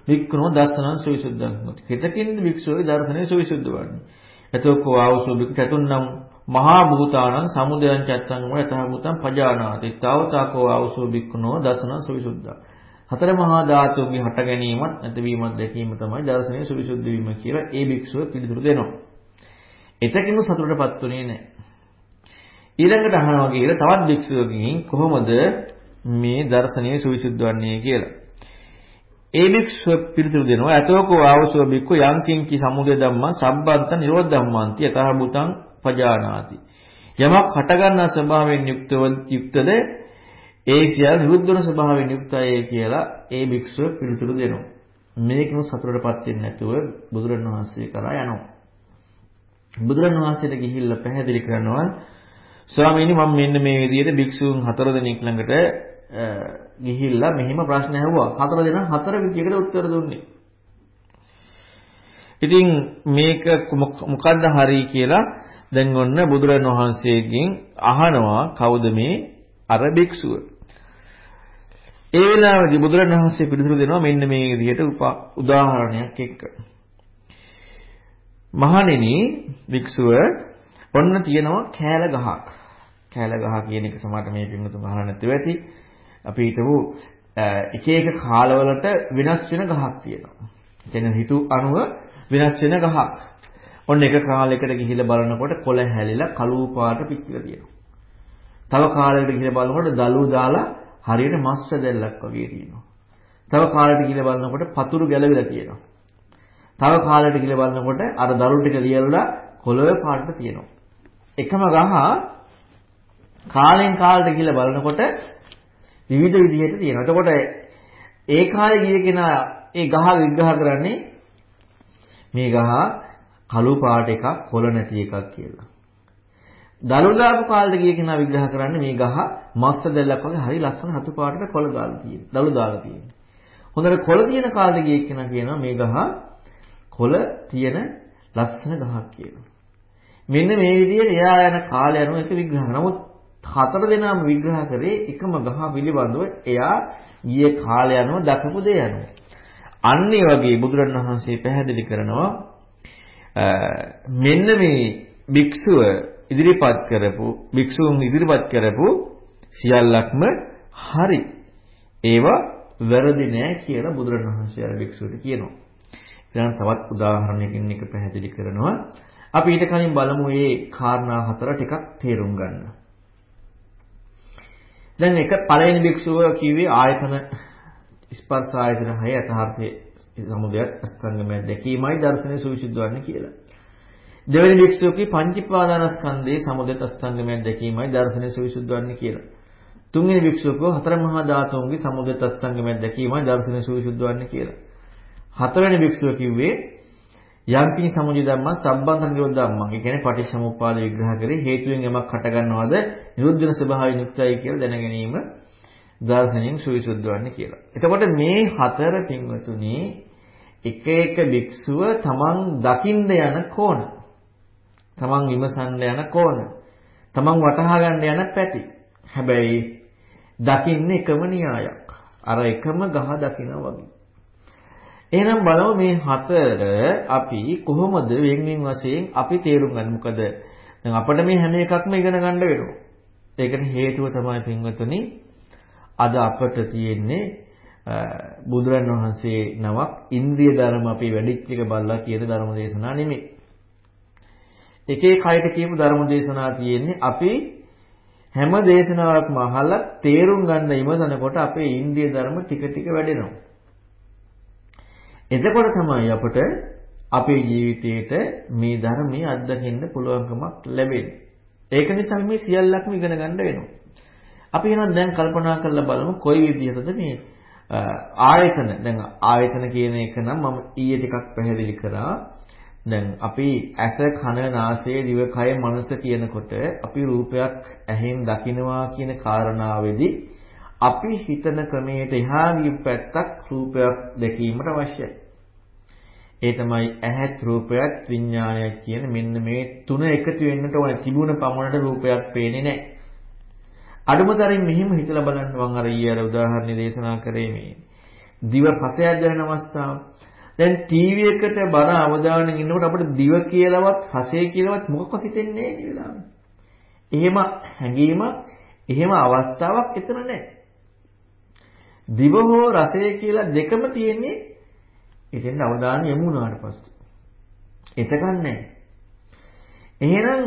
භික්ඛුනෝ දස්සනං සවිසුද්ධං හොති." කෙතකින්ද භික්ෂුවගේ දර්ශනය සවිසුද්ධ වන්නේ? එතකො ආවසෝ භික්ඛු චතුන්නම් මහා භූතානං සමුදයං චත්තං ව යතහ භූතං පජානාති. තාවතාකෝ ආවසෝ භික්ඛුනෝ දස්සනං සවිසුද්ධා. හතර මහා ධාතුන්ගේ හට ගැනීමත් නැතිවීමත් දැකීම තමයි දර්ශනයේ සවිසුද්ධ වීම කියලා ඒ භික්ෂුව පිළිතුරු දෙනවා. එතකින් සතුටටපත් උනේ නැහැ. ඊළඟට අහනවා කියලා තවත් භික්ෂුවකින් කොහොමද මේ දර්ශනීය සවිසුද්ධ වන්නේ කියලා. ඒ භික්ෂුව පිළිතුරු දෙනවා අතෝකෝ ආවසෝ භික්ඛු යං කිංචි සමුදය ධම්මං සම්බන්ත නිරෝධ ධම්මන්ති යතහ බුතං පජානාති. යමක් හටගන්නා ස්වභාවයෙන් යුක්තව යුක්තද ඒ සියල්ල නිරුද්ධ වන ස්වභාවයෙන් යුක්තයි කියලා ඒ භික්ෂුව පිළිතුරු දෙනවා. මේකම සතුටටපත් වෙන්නේ නැතුව බුදුරණවහන්සේ කරා යනවා. බුදුරණවහන්සේට ගිහිල්ලා පැහැදිලි කරනවා ස්වාමීනි මම මෙන්න මේ විදිහට භික්ෂුන් හතර දෙනෙක් ළඟට ගිහිල්ලා මෙහිම ප්‍රශ්න ඇහුවා. හතර දෙනා හතර විදිහකට උත්තර දුන්නේ. ඉතින් මේක මොකද්ද හරි කියලා දැන් ඔන්න බුදුරණවහන්සේගෙන් අහනවා කවුද මේ අර භික්ෂුව. ඒ වෙලාවේදී බුදුරණවහන්සේ පිළිතුරු දෙනවා මෙන්න මේ විදිහට උදාහරණයක් එක්ක. මහණෙනි භික්ෂුව ඔන්න තියෙනවා කෑල ගහක්. කෑල ගහ කියන එක සමහරට මේ පින්වතුන් අහලා නැතුව ඇති. අපි හිතමු එක එක කාලවලට වෙනස් වෙන ගහක් තියෙනවා. කියන්නේ ඍතු අනුව වෙනස් වෙන ගහක්. ඔන්න එක කාලයකට ගිහිල්ලා බලනකොට කොළ හැලිලා කළු පාට පිච්චිලා තියෙනවා. තව කාලයකට ගිහිල්ලා බලනකොට දලු දාලා හරියට මස් වැදල්ලක් වගේ තියෙනවා. තව කාලයකට ගිහිල්ලා බලනකොට පතුරු ගැලවිලා තියෙනවා. තව කාලයකට ගිහිල්ලා බලනකොට අර දරු ටික ලියලා කොළොය පාටට තියෙනවා. එකම ගහ කාලෙන් කාලට ගිහිල්ලා බලනකොට විවිධ විදිහට තියෙනවා. එතකොට ඒ කාලේ ගිය කෙනා ඒ ගහ විග්‍රහ කරන්නේ මේ ගහ කළු පාට එකක් කොළ නැති එකක් කියලා. දලුදාපු කාලේ ගිය කෙනා විග්‍රහ කරන්නේ මේ ගහ මස්ස දැල්ලක් වගේ හරි ලස්සන රතු පාටට කොළ දාලා තියෙන. දලු දාලා තියෙන. හොඳට කොළ තියෙන කාලේ ගිය කෙනා කියනවා මේ ගහ කොළ තියෙන ලස්සන ගහක් කියලා. මෙන්න මේ විදිහට එයා යන කාලය අනුව එක විග්‍රහ කරනවා. නමුත් හතර දෙනාම විග්‍රහ කරේ එකම ගහ පිළිබඳව එයා ගියේ කාලය අනුව දක්වපු දේ අනුව. අන්න ඒ වගේ බුදුරණවහන්සේ පැහැදිලි කරනවා මෙන්න මේ භික්ෂුව ඉදිරිපත් කරපු භික්ෂුන් ඉදිරිපත් කරපු සියල්ලක්ම හරි. ඒවා වැරදි නෑ කියලා බුදුරණවහන්සේ අර භික්ෂුවට කියනවා. ඊළඟ තවත් උදාහරණයකින් එක පැහැදිලි කරනවා. අපි ඊට කලින් බලමු මේ කාරණා හතර ටිකක් තේරුම් ගන්න. දැන් එක පළවෙනි භික්ෂුව කිව්වේ ආයතන ස්පර්ශ ආයතන හය යථාර්ථයේ සමුදයත් අස්තංගමය දැකීමයි දර්ශනය සුවිසුද්ධ වන්නේ කියලා. දෙවෙනි භික්ෂුව කි පංචීපාදානස්කන්ධයේ සමුදයත් අස්තංගමය දැකීමයි දර්ශනය සුවිසුද්ධ වන්නේ කියලා. තුන්වෙනි භික්ෂුව කෝ හතර මහා ධාතුන්ගේ සමුදයත් අස්තංගමය දැකීමයි දර්ශනය සුවිසුද්ධ වන්නේ කියලා. හතරවෙනි භික්ෂුව කිව්වේ යම්කින් සමුදය ධම්ම සම්බන්ධ නිරෝධ ධම්ම. ඒ කියන්නේ පටිච්චසමුප්පාද විග්‍රහ කරේ හේතුවෙන් යමක් හටගන්නවද නිරුද්ධ වෙන ස්වභාවය නිත්‍යයි කියලා දැන ගැනීම දර්ශනයෙන් සුවිසුද්ධ වන්නේ කියලා. එතකොට මේ හතර පින්වතුනි එක එක භික්ෂුව තමන් දකින්න යන කෝණ. තමන් විමසන්න යන කෝණ. තමන් වටහා ගන්න යන පැති. හැබැයි දකින්නේ එකම න්‍යායක්. අර එකම ගහ දකිනා වගේ. එහෙනම් බලමු මේ හතර අපි කොහොමද වෙන් වෙන් වශයෙන් අපි තේරුම් ගන්න. මොකද දැන් අපිට මේ හැම එකක්ම ඉගෙන ගන්න වෙනවා. ඒකට හේතුව තමයි පින්වතුනි අද අපට තියෙන්නේ බුදුරන් වහන්සේ නමක් ඉන්ද්‍රිය ධර්ම අපි වැඩිච්ච එක බලලා කියන ධර්ම දේශනා නෙමෙයි. එක එක කයට කියපු ධර්ම දේශනා තියෙන්නේ අපි හැම දේශනාවක්ම අහලා තේරුම් ගන්න ඉමසනකොට අපේ ඉන්ද්‍රිය ධර්ම ටික ටික වැඩෙනවා. එතකොට තමයි අපට අපේ ජීවිතේට මේ ධර්මයේ අත්දකින්න පුළුවන්කමක් ලැබෙන්නේ. ඒක නිසා මේ සියල්ලක්ම ඉගෙන ගන්න වෙනවා. අපි එහෙනම් දැන් කල්පනා කරලා බලමු කොයි විදිහටද මේ ආයතන දැන් ආයතන කියන එක නම් මම ඊයේ ටිකක් පැහැදිලි කරා. දැන් අපි ඇස කන නාසය දිවකය මනස කියනකොට අපි රූපයක් ඇහෙන් දකිනවා කියන කාරණාවේදී අපි හිතන ක්‍රමයට එහා ගිය පැත්තක් රූපයක් දැකීමට අවශ්‍යයි. ඒ තමයි ඇහත් රූපයත් විඥානයත් කියන මෙන්න මේ තුන එකතු වෙන්නට ඕනේ. තිබුණ පමණට රූපයක් පේන්නේ නැහැ. අඩුමතරින් මෙහිම හිතලා බලන්න මම අර ඊයේ අර උදාහරණ දේශනා කරේ මේ දිව පසයක් දැනෙන අවස්ථාව. දැන් ටීවී එකට බර අවධානයෙන් ඉන්නකොට අපිට දිව කියලාවත් රසය කියලාවත් මොකක්වත් හිතෙන්නේ නැහැ නේද? එහෙම හැඟීමක් එහෙම අවස්ථාවක් එතන නැහැ. දිව හෝ රසය කියලා දෙකම තියෙන්නේ එතෙන් අවධානය යොමු වුණාට පස්සේ. එතකන් නැහැ. එහෙනම්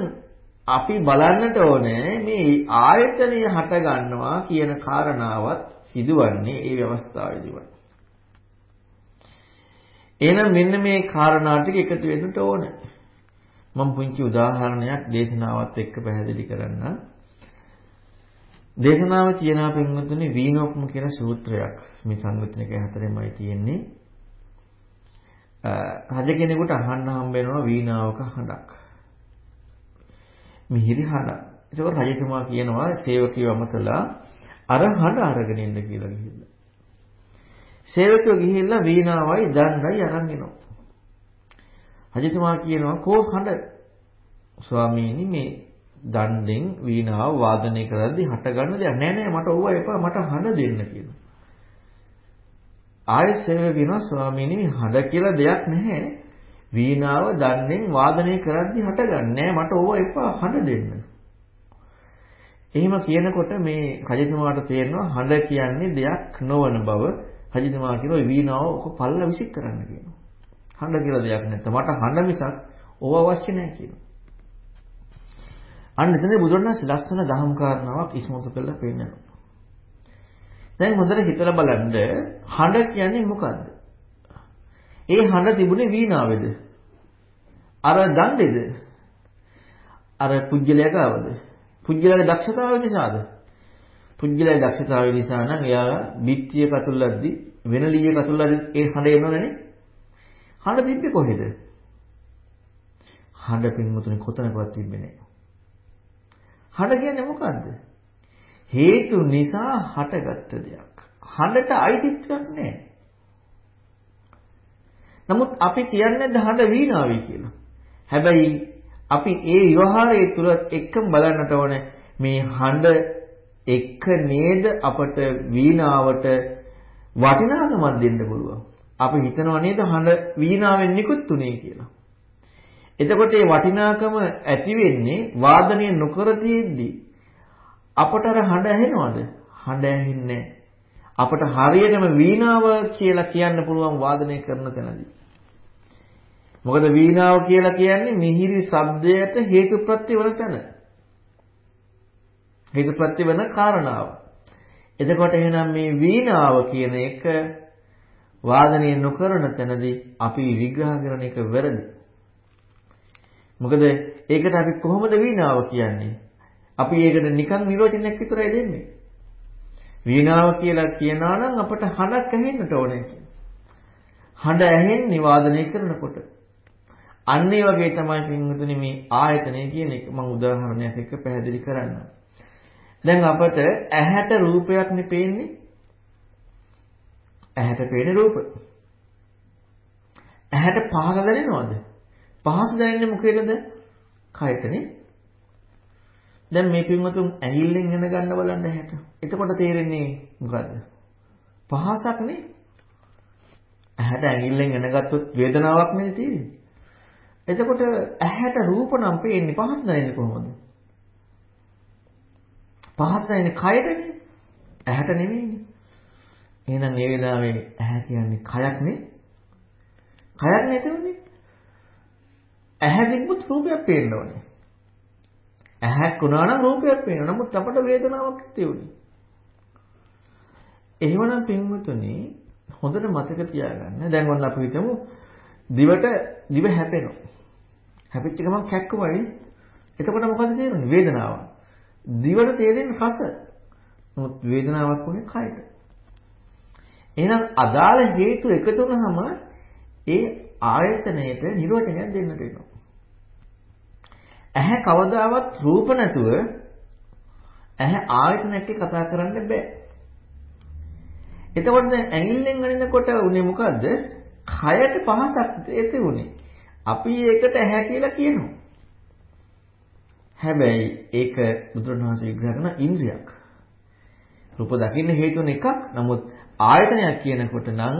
අපි බලන්නට ඕනේ මේ ආයතනය හට ගන්නවා කියන කාරණාවත් සිදුවන්නේ ඒ අවස්ථාවේදීමයි. එහෙනම් මෙන්න මේ කාරණා ටික එකතු වෙන්නට ඕනේ. මම පුංචි උදාහරණයක් දේශනාවත් එක්ක පැහැදිලි කරන්නම්. දේශනාවේ තියෙනා පින්වතුනි වීනෝක්ම කියන සූත්‍රයක් මේ සංගතනික හතරෙමයි තියෙන්නේ. රජ කෙනෙකුට අහන්න හම්බ වෙනවා වීණාවක හඬක්. මිහිරි හඬක්. ඒකෝ රජතුමා කියනවා සේවකයෝ අමතලා අර හඬ අරගෙන ඉන්න කියලා ගිහිල්ලා. සේවකයෝ ගිහිල්ලා වීණාවයි දණ්ඩයි අරන් එනවා. රජතුමා කියනවා කෝ හඬ ස්වාමීනි මේ දණ්ඩෙන් වීණාව වාදනය කරද්දී හට ගන්න දෙයක් නෑ නෑ මට ඕවා එපා මට හඬ දෙන්න කියලා. ආයෙත් සේවක කියනවා ස්වාමීනි මේ හඬ කියලා දෙයක් නැහැ. වීණාව දණ්ඩෙන් වාදනය කරද්දී හටගන්නේ මට ඕවා එපා හඬ දෙන්න. එහෙම කියනකොට මේ රජතුමාට තේරෙනවා හඬ කියන්නේ දෙයක් නොවන බව. රජතුමා කියනවා වීණාව ඔක පල්ල විසික් කරන්න කියනවා. හඬ කියලා දෙයක් නැත්නම් මට හඬ මිසක් ඕව අවශ්‍ය නැහැ කියනවා. අන්න එතනදී බුදුරණස් ලස්සන දහම් කාරණාවක් ඉස්මතු කරලා පෙන්නනවා. දැන් හොඳට හිතලා බලන්න හඬ කියන්නේ මොකද්ද? ඒ හඬ තිබුණේ වීණාවේද? අර දණ්ඩේද? අර පුජ්‍යලයා ගාවද? පුජ්‍යලයාගේ දක්ෂතාවය නිසාද? පුජ්‍යලයාගේ දක්ෂතාවය නිසා නම් එයා බිත්තිය කතුල්ලද්දි වෙන ලීය කතුල්ලද්දි ඒ හඬ එනවනේ. හඬ තිබ්බේ කොහෙද? හඬ පින්මුතුනේ කොතනකවත් තිබ්බේ නැහැ. හඬ කියන්නේ මොකද්ද? හේතු නිසා හටගත්ත දෙයක්. හඬට අයිතිත්වයක් නැහැ. නමුත් අපි කියන්නේ හඬ වීණාවයි කියලා. හැබැයි අපි ඒ විවහාරයේ තුල එක්කම බලන්නට ඕනේ මේ හඬ එක්ක නේද අපට වීණාවට වටිනාකමක් දෙන්න පුළුවන්. අපි හිතනවා නේද හඬ වීණාවෙන් නිකුත් උනේ කියලා. එතකොට මේ වටිනාකම ඇති වෙන්නේ වාදනය නොකර තියෙද්දි අපට අර හඬ ඇහෙනවද? හඬ ඇහෙන්නේ අපට හරියටම වීණාව කියලා කියන්න පුළුවන් වාදනය කරන තැනදී. මොකද වීණාව කියලා කියන්නේ මිහිරි ශබ්දයට හේතුප්‍රත්‍ය වන තැන. හේතුප්‍රත්‍ය වෙන කාරණාව. එතකොට එහෙනම් මේ වීණාව කියන එක වාදනය නොකරන තැනදී අපි විග්‍රහ කරන එක වැරදි. මොකද ඒකට අපි කොහොමද වීණාව කියන්නේ? අපි ඒකට නිකන් නිරෝධනයක් විතරයි දෙන්නේ. වීණාව කියලා කියනවා නම් අපට හඬක් ඇහෙන්නට ඕනේ හඬ ඇහෙන්නේ වාදනය කරනකොට. අන්න ඒ වගේ තමයි පින්වතුනි මේ ආයතනය කියන එක මම උදාහරණයක් එක්ක පැහැදිලි කරන්නම්. දැන් අපට ඇහැට රූපයක් නේ පේන්නේ. ඇහැට පේන රූප. ඇහැට පහස දැනෙනවද? පහස දැනෙන්නේ මොකේද? කයටනේ. දැන් මේ පින්වතුන් ඇහිල්ලෙන් එන ගන්න බලන්න හැට. එතකොට තේරෙන්නේ මොකද්ද? පහසක් නේ. ඇහැට ඇඟිල්ලෙන් එන ගත්තොත් වේදනාවක් නේ තියෙන්නේ. එතකොට ඇහැට රූප නම් පේන්නේ පහස දැනෙන්නේ කොහොමද? පහස දැනෙන්නේ කයටනේ. ඇහැට නෙමෙයිනේ. එහෙනම් මේ වෙලාවේ ඇහැ කියන්නේ කයක් නේ. කයක් නැතුනේ. ඇහැ තිබ්බොත් රූපයක් පේන්න ඕනේ. ඇහැක් වුණා නම් රූපයක් පේනවා. නමුත් අපට වේදනාවක් ඇති වුණේ. එහෙමනම් පින්වතුනි හොඳට මතක තියාගන්න. දැන් ඔන්න අපි හිතමු දිවට දිව හැපෙනවා. හැපෙච්ච ගමන් කැක්කමයි එතකොට මොකද තේරෙන්නේ? වේදනාව. දිවට තේරෙන්නේ රස. නමුත් වේදනාවක් උනේ කයට. එහෙනම් අදාළ හේතු එකතු වුනහම ඒ ආයතනයට නිරෝධනයක් දෙන්නට වෙනවා. ඇහැ කවදාවත් රූප නැතුව ඇහැ ආයතනයක් කතා කරන්න බෑ. එතකොට දැන් ඇඟිල්ලෙන් අනිනකොට උනේ මොකද්ද? කයට පහසක් ඇති උනේ. අපි ඒකට ඇහැ කියලා කියනවා. හැබැයි ඒක බුදුරණවහන්සේ විග්‍රහ කරන ඉන්ද්‍රියක්. රූප දකින්න හේතුන එකක්. නමුත් ආයතනයක් කියනකොට නම්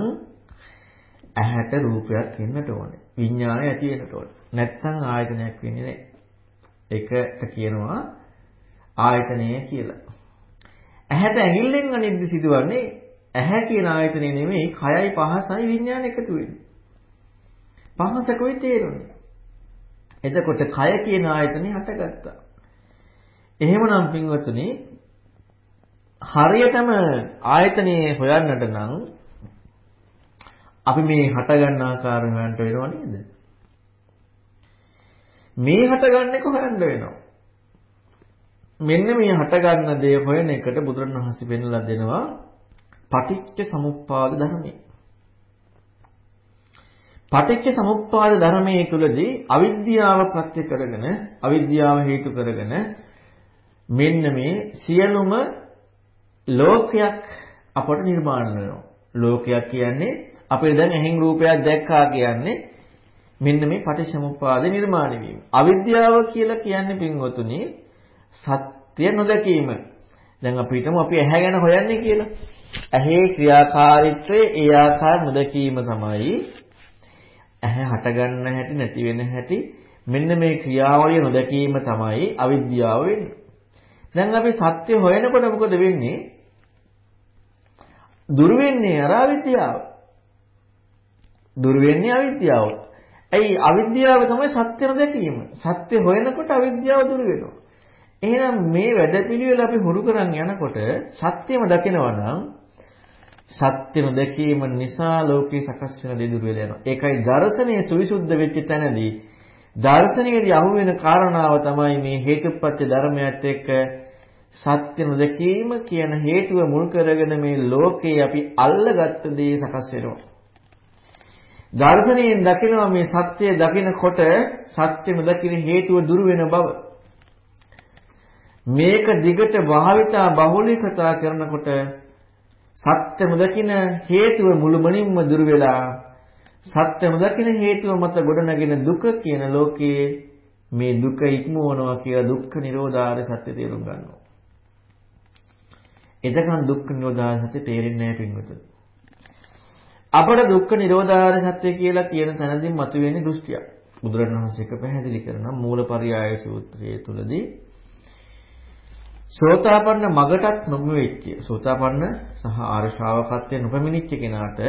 ඇහැට රූපයක් එන්නට ඕනේ. විඥානය ඇති වෙන්නට ඕනේ. නැත්නම් ආයතනයක් වෙන්නේ නැහැ. ඒකට කියනවා ආයතනය කියලා. ඇහැට ඇඟිල්ලෙන් අනිද්දි සිදුවන්නේ ඇහැ කියන ආයතනය නෙමෙයි කයයි පහසයි විඥාන එකතු වෙන්නේ. පහස කොයි තේරුනේ? එතකොට කය කියන ආයතනේ හටගත්තා. එහෙමනම් පින්වතුනි හරියටම ආයතනයේ හොයන්නට නම් අපි මේ හට ගන්න ආකාරය හොයන්න වෙනව නේද? මේ හට ගන්න එක හොයන්න වෙනවා. මෙන්න මේ හට ගන්න දේ හොයන එකට බුදුරණවහන්සේ පෙන්වලා දෙනවා පටිච්ච සමුප්පාද ධර්මයේ. පටිච්ච සමුප්පාද ධර්මයේ තුලදී අවිද්‍යාව ප්‍රත්‍ය කරගෙන අවිද්‍යාව හේතු කරගෙන මෙන්න මේ සියලුම ලෝකයක් අපට නිර්මාණය වෙනවා. ලෝකයක් කියන්නේ අපේ දැන් ඇහෙන් රූපයක් දැක්කා කියන්නේ මෙන්න මේ පටිච්චසමුප්පාද නිර්මාණය වීම. අවිද්‍යාව කියලා කියන්නේ පින්වතුනි සත්‍ය නොදැකීම. දැන් අපි හිතමු අපි ඇහැ ගැන හොයන්නේ කියලා. ඇහි ක්‍රියාකාරීත්වය ඒ ආකාර නොදැකීම තමයි ඇහැ හටගන්න හැටි නැති වෙන හැටි මෙන්න මේ ක්‍රියාවලිය නොදැකීම තමයි අවිද්‍යාව වෙන්නේ. දැන් අපි සත්‍ය හොයනකොට මොකද වෙන්නේ? දුර වෙන්නේ අර අවිද්‍යාව. දුර වෙන්නේ අවිද්‍යාව. ඇයි අවිද්‍යාව තමයි සත්‍ය නොදැකීම. සත්‍ය හොයනකොට අවිද්‍යාව දුර වෙනවා. එහෙනම් මේ වැඩපිළිවෙල අපි හුරු කරන් යනකොට සත්‍යම දකිනවා නම් සත්‍ය නොදැකීම නිසා ලෝකේ සකස් වෙන දේ දුර වෙලා යනවා. ඒකයි දර්ශනයේ සවිසුද්ධ වෙච්ච තැනදී දර්ශනයේදී අහුවෙන කාරණාව තමයි මේ හේතුප්‍රත්‍ය ධර්මයත් එක්ක සත්‍ය නොදැකීම කියන හේතුව මුල් කරගෙන මේ ලෝකේ අපි අල්ලගත්ත දේ සකස් වෙනවා. දර්ශනයෙන් දකිනවා මේ සත්‍යය දකිනකොට සත්‍ය නොදකින හේතුව දුර වෙන බව. මේක දිගට භාවිතා බහුලීකතා කරනකොට සත්‍ය නොදකින හේතුව මුළුමනින්ම දුර වෙලා සත්‍ය නොදකින හේතුව මත ගොඩනගෙන දුක කියන ලෝකයේ මේ දුක ඉක්මවනවා කියලා දුක්ඛ නිරෝධාර සත්‍ය තේරුම් ගන්නවා. එතකන් දුක්ඛ නිරෝධාර සත්‍ය තේරෙන්නේ නැහැ පින්වතුනි. අපට දුක්ඛ නිරෝධාර සත්‍ය කියලා කියන තැනදී මතුවෙන්නේ දෘෂ්ටියක්. බුදුරණවහන්සේක පැහැදිලි කරන මූලපරියාය සූත්‍රයේ තුලදී සෝතාපන්න මගටත් නොමෙච්ච සෝතාපන්න සහ ආර්ය ශ්‍රාවකත්වයෙන් නොපැමිණිච්ච කෙනාට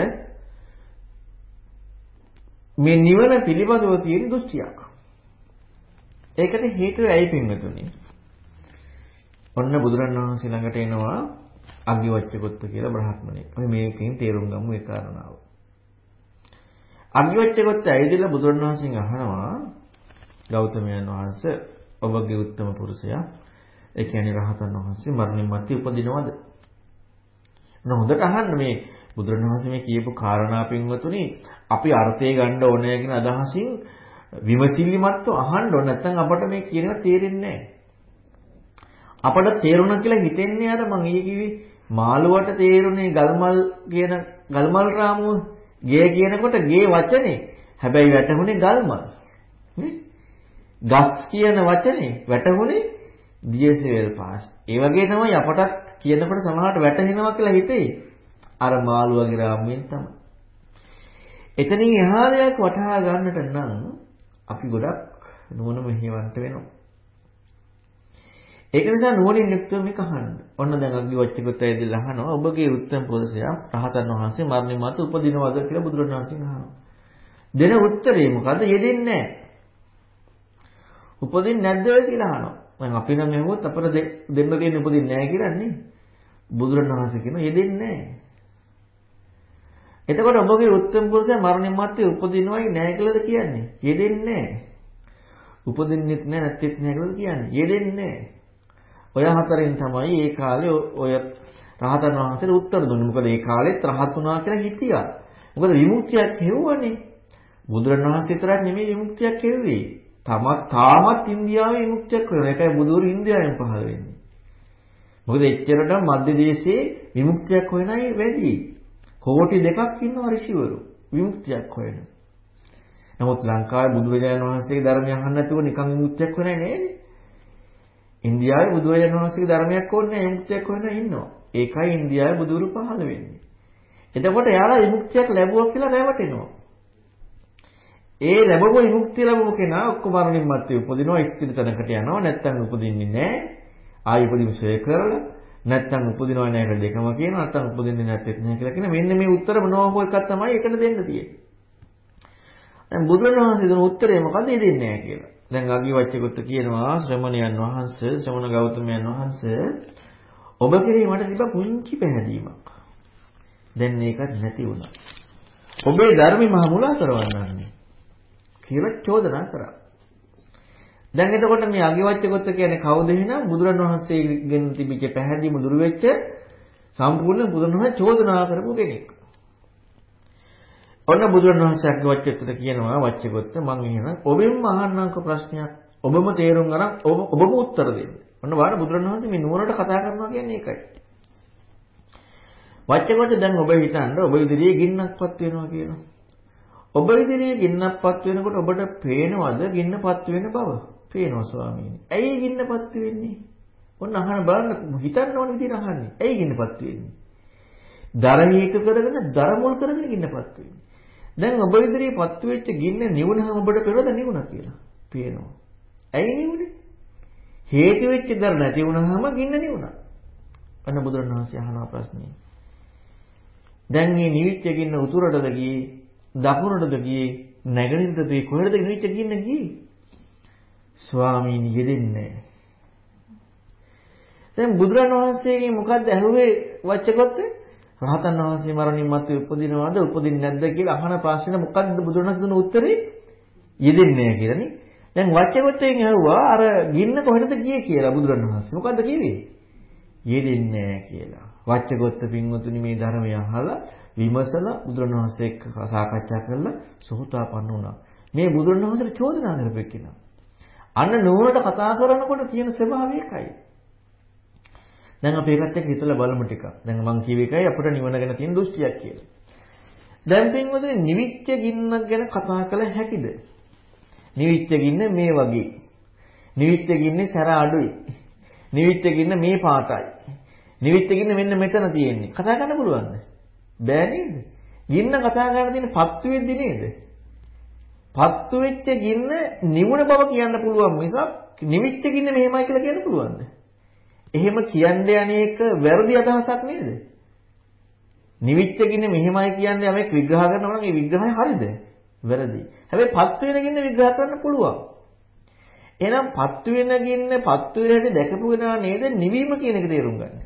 මේ නිවන පිළිබඳව තියෙන දෘෂ්ටියක්. ඒකට හේතුව ඇයි පින්වතුනි? ඔන්න බුදුරණවහන්සේ ළඟට එනවා අග්ගිවච්ඡකොත්ත කියලා බ්‍රහ්මණෙක්. අපි මේකෙන් තේරුම් ගමු ඒ කාරණාව. අග්ගිවච්ඡකොත්ත ඇවිදලා බුදුරණවහන්සේගෙන් අහනවා ගෞතමයන් වහන්සේ ඔබගේ උත්තම පුරුෂයා ඒ කියන්නේ රහතන් වහන්සේ මරණින් මත්තේ උපදිනවද? හොඳට අහන්න මේ බුදුරණවහන්සේ මේ කියපු කාරණා පින්වතුනි අපි අර්ථය ගන්න ඕනේ කියන අදහසින් විමසිලිමත්ව අහන්න ඕන නැත්නම් අපට මේ කියනවා තේරෙන්නේ නැහැ. අපට තේරුණා කියලා හිතෙන්නේ අර මම ඊ කිව්වේ මාළුවට තේරුනේ ගල්මල් කියන ගල්මල් රාමුව? ගේ කියනකොට ගේ වචනේ. හැබැයි වැටහුනේ ගල්මල්. නේ? ගස් කියන වචනේ වැටහුනේ දියසෙල් පාස්. ඒ වගේ තමයි අපටත් කියනකොට සමහරට වැටහෙනවා කියලා හිතේ අර මාළුවගේ රාමුවෙන් තමයි. එතනින් එහා දෙයක් වටහා ගන්නට නම් අපි ගොඩක් නුවණ මෙහෙවන්ට වෙනවා. ඒක නිසා නුවණින් යුක්තව මේක අහන්න. ඔන්න දැන් අග්ගි වච්චිකුත් ඇවිදලා අහනවා ඔබගේ උත්තම පුරුෂයා රහතන් වහන්සේ මරණින් මතු උපදිනවද කියලා බුදුරජාණන්සේගෙන් අහනවා. දෙන උත්තරේ මොකද්ද? යෙදෙන්නේ නැහැ. උපදින්නේ නැද්ද කියලා අහනවා. මම අපි නම් එහුවොත් අපර දෙන්න තියෙන උපදින්නේ නැහැ කියලා නේ. බුදුරජාණන්සේ කියනවා යෙදෙන්නේ නැහැ. එතකොට ඔබගේ උත්තම පුරුෂයා මරණින් මත්තේ උපදිනවයි නැහැ කියලාද කියන්නේ? යෙදෙන්නේ නැහැ. උපදින්නෙත් නැහැ නැත්ෙත් නැහැ කියලා කියන්නේ. යෙදෙන්නේ නැහැ. ඔය හතරෙන් තමයි ඒ කාලේ ඔය රහතන් වහන්සේට උත්තර දුන්නේ. මොකද ඒ කාලෙත් රහත් වුණා කියලා හිතියා. මොකද විමුක්තියක් හෙව්වනේ. බුදුරණවහන්සේ විතරක් නෙමෙයි විමුක්තියක් හෙව්වේ. තමත් තාමත් ඉන්දියාවේ විමුක්තියක් වෙනවා. ඒකයි බුදුරු ඉන්දියාවෙන් පහළ වෙන්නේ. මොකද එච්චරට මධ්‍ය දේශයේ විමුක්තියක් හොයනයි වැඩි. කෝටි දෙකක් ඉන්නවා ඍෂිවරු විමුක්තියක් හොයන. නමුත් ලංකාවේ බුදුරජාණන් වහන්සේගේ ධර්මය අහන්න නැතුව නිකන් විමුක්තියක් හොයන්නේ නෑනේ. ඉන්දියාවේ බුදුරජාණන් වහන්සේගේ ධර්මයක් ඕනේ විමුක්තියක් හොයන ඉන්නවා. ඒකයි ඉන්දියාවේ බුදුරු පහළ වෙන්නේ. එතකොට එයාලා විමුක්තියක් ලැබුවා කියලා රැවටෙනවා. ඒ ලැබපු විමුක්තිය ලැබුව කෙනා ඔක්කොම මරණින් මත්තේ උපදිනවා ස්ථිර තැනකට යනවා නැත්තම් උපදින්නේ නැහැ. ආයෙ උපදින ශේ කරලා නැත්තම් උපදිනව නැහැ කියලා දෙකම කියනවා නැත්තම් උපදින්නේ නැත්තේත් නැහැ කියලා කියන මෙන්න මේ උත්තර මොනවා එකක් තමයි එකට දෙන්න තියෙන්නේ. දැන් බුදුරණවහන්සේ දෙන උත්තරේ මොකද දෙන්නේ නැහැ කියලා. දැන් අගිවච්චකුත් කියනවා ශ්‍රමණයන් වහන්සේ ශ්‍රමණ ගෞතමයන් වහන්සේ ඔබ කෙරෙහි මට තිබ්බ පුංචි පැහැදීමක්. දැන් මේකත් නැති වුණා. ඔබේ ධර්මي මහ මුලා කරවන්නන්නේ කියලා චෝදනා කරා. දැන් එතකොට මේ අගිවච්ඡකොත්ත කියන්නේ කවුද එහෙනම් බුදුරණවහන්සේගෙන් තිබිච්ච පැහැදිලිම දුරු වෙච්ච සම්පූර්ණ බුදුරණවහන්සේ චෝදනා කරපු කෙනෙක්. ඔන්න බුදුරණවහන්සේ අගිවච්ඡකොත්තට කියනවා වච්ඡකොත්ත මම එහෙනම් ඔබෙන්ම අහන්නම්ක ප්‍රශ්නයක් ඔබම තේරුම් ගන්න ඔබ ඔබම උත්තර දෙන්න. ඔන්න බලන්න බුදුරණවහන්සේ මේ නුවරට කතා කරනවා කියන්නේ ඒකයි. වච්ඡකොත්ත දැන් ඔබ හිතන්න ඔබ ඉදිරියේ ගින්නක්පත් වෙනවා කියනවා. ඔබ ඉදිරියේ ගින්නක්පත් වෙනකොට ඔබට පේනවද ගින්නපත් වෙන බව? පේනවා ස්වාමීනි. ඇයි ගින්නපත් වෙන්නේ? ඔන්න අහන බලන්න හිතන්න ඕන විදිහට අහන්නේ. ඇයි ගින්නපත් වෙන්නේ? ධර්මීක කරගෙන ධර්මවල කරගෙන ගින්නපත් වෙන්නේ. දැන් ඔබ ඉදිරියේ පත් වෙච්ච ගින්න නිවුනහම ඔබට පෙරද නිවුණා කියලා. පේනවා. ඇයි නිවුනේ? හේතු වෙච්ච දර නැති වුණාම ගින්න නිවුණා. අන්න බුදුරණවහන්සේ අහන ප්‍රශ්නේ. දැන් මේ නිවිච්ච ගින්න උතුරටද ගියේ දකුණටද ගියේ නැගෙනහිරටද ගියේ කොහෙටද නිවිච්ච ගින්න ගියේ ස්වාමීන් යෙදෙන්නේ දැන් බුදුරන් වහන්සේගෙන් මොකද්ද ඇහුවේ වච්චකොත් රහතන් වහන්සේ මරණින් මතු උපදිනවද උපදින්නේ නැද්ද කියලා අහන ප්‍රශ්නෙට මොකද්ද බුදුරන් වහන්සේ දුන්න උත්තරේ යෙදෙන්නේ කියලානේ දැන් වච්චකොත්යෙන් ඇහුවා අර ගින්න කොහෙටද ගියේ කියලා බුදුරන් වහන්සේ මොකද්ද කිව්වේ යෙදෙන්නේ කියලා වච්චකොත්ත පින්වතුනි මේ ධර්මය අහලා විමසලා බුදුරණවහන්සේ එක්ක සාකච්ඡා කරලා සෝතාපන්න වුණා. මේ බුදුරණවහන්සේට චෝදනා කරපෙක් කෙනා. අන්න නුවරට කතා කරනකොට තියෙන ස්වභාවය ඒකයි. දැන් අපි ඒකත් එක්ක හිතලා බලමු ටිකක්. දැන් මම කියව එකයි අපිට නිවන ගැන තියෙන දෘෂ්ටියක් කියලා. දැන් පින්වතුනි නිවිච්ච ගින්නක් ගැන කතා කළ හැකිද? නිවිච්ච ගින්න මේ වගේ. නිවිච්ච ගින්නේ සැර අඩුයි. නිවිච්ච ගින්න මේ පාටයි. නිවිච්ච ගින්න මෙන්න මෙතන තියෙන්නේ. කතා කරන්න පුළුවන්ද? බෑ නේද? ගින්න කතා කරන්න තියෙන පත්තු වෙද්දි නේද? පත්තු වෙච්ච ගින්න නිවුණ බව කියන්න පුළුවන් මිසක් නිවිච්ච ගින්න මෙහෙමයි කියලා කියන්න පුළුවන්ද? එහෙම කියන්නේ අනේක වැරදි අදහසක් නේද? නිවිච්ච ගින්න මෙහෙමයි කියන්නේ යමෙක් විග්‍රහ කරනවා නම් ඒ විග්‍රහය හරිද? වැරදි. හැබැයි පත්තු වෙන ගින්න විග්‍රහ කරන්න පුළුවන්. එහෙනම් පත්තු වෙන ගින්න පත්තු වෙන හැටි දැකපු කෙනා නේද නිවීම කියන එක තේරුම් ගන්න.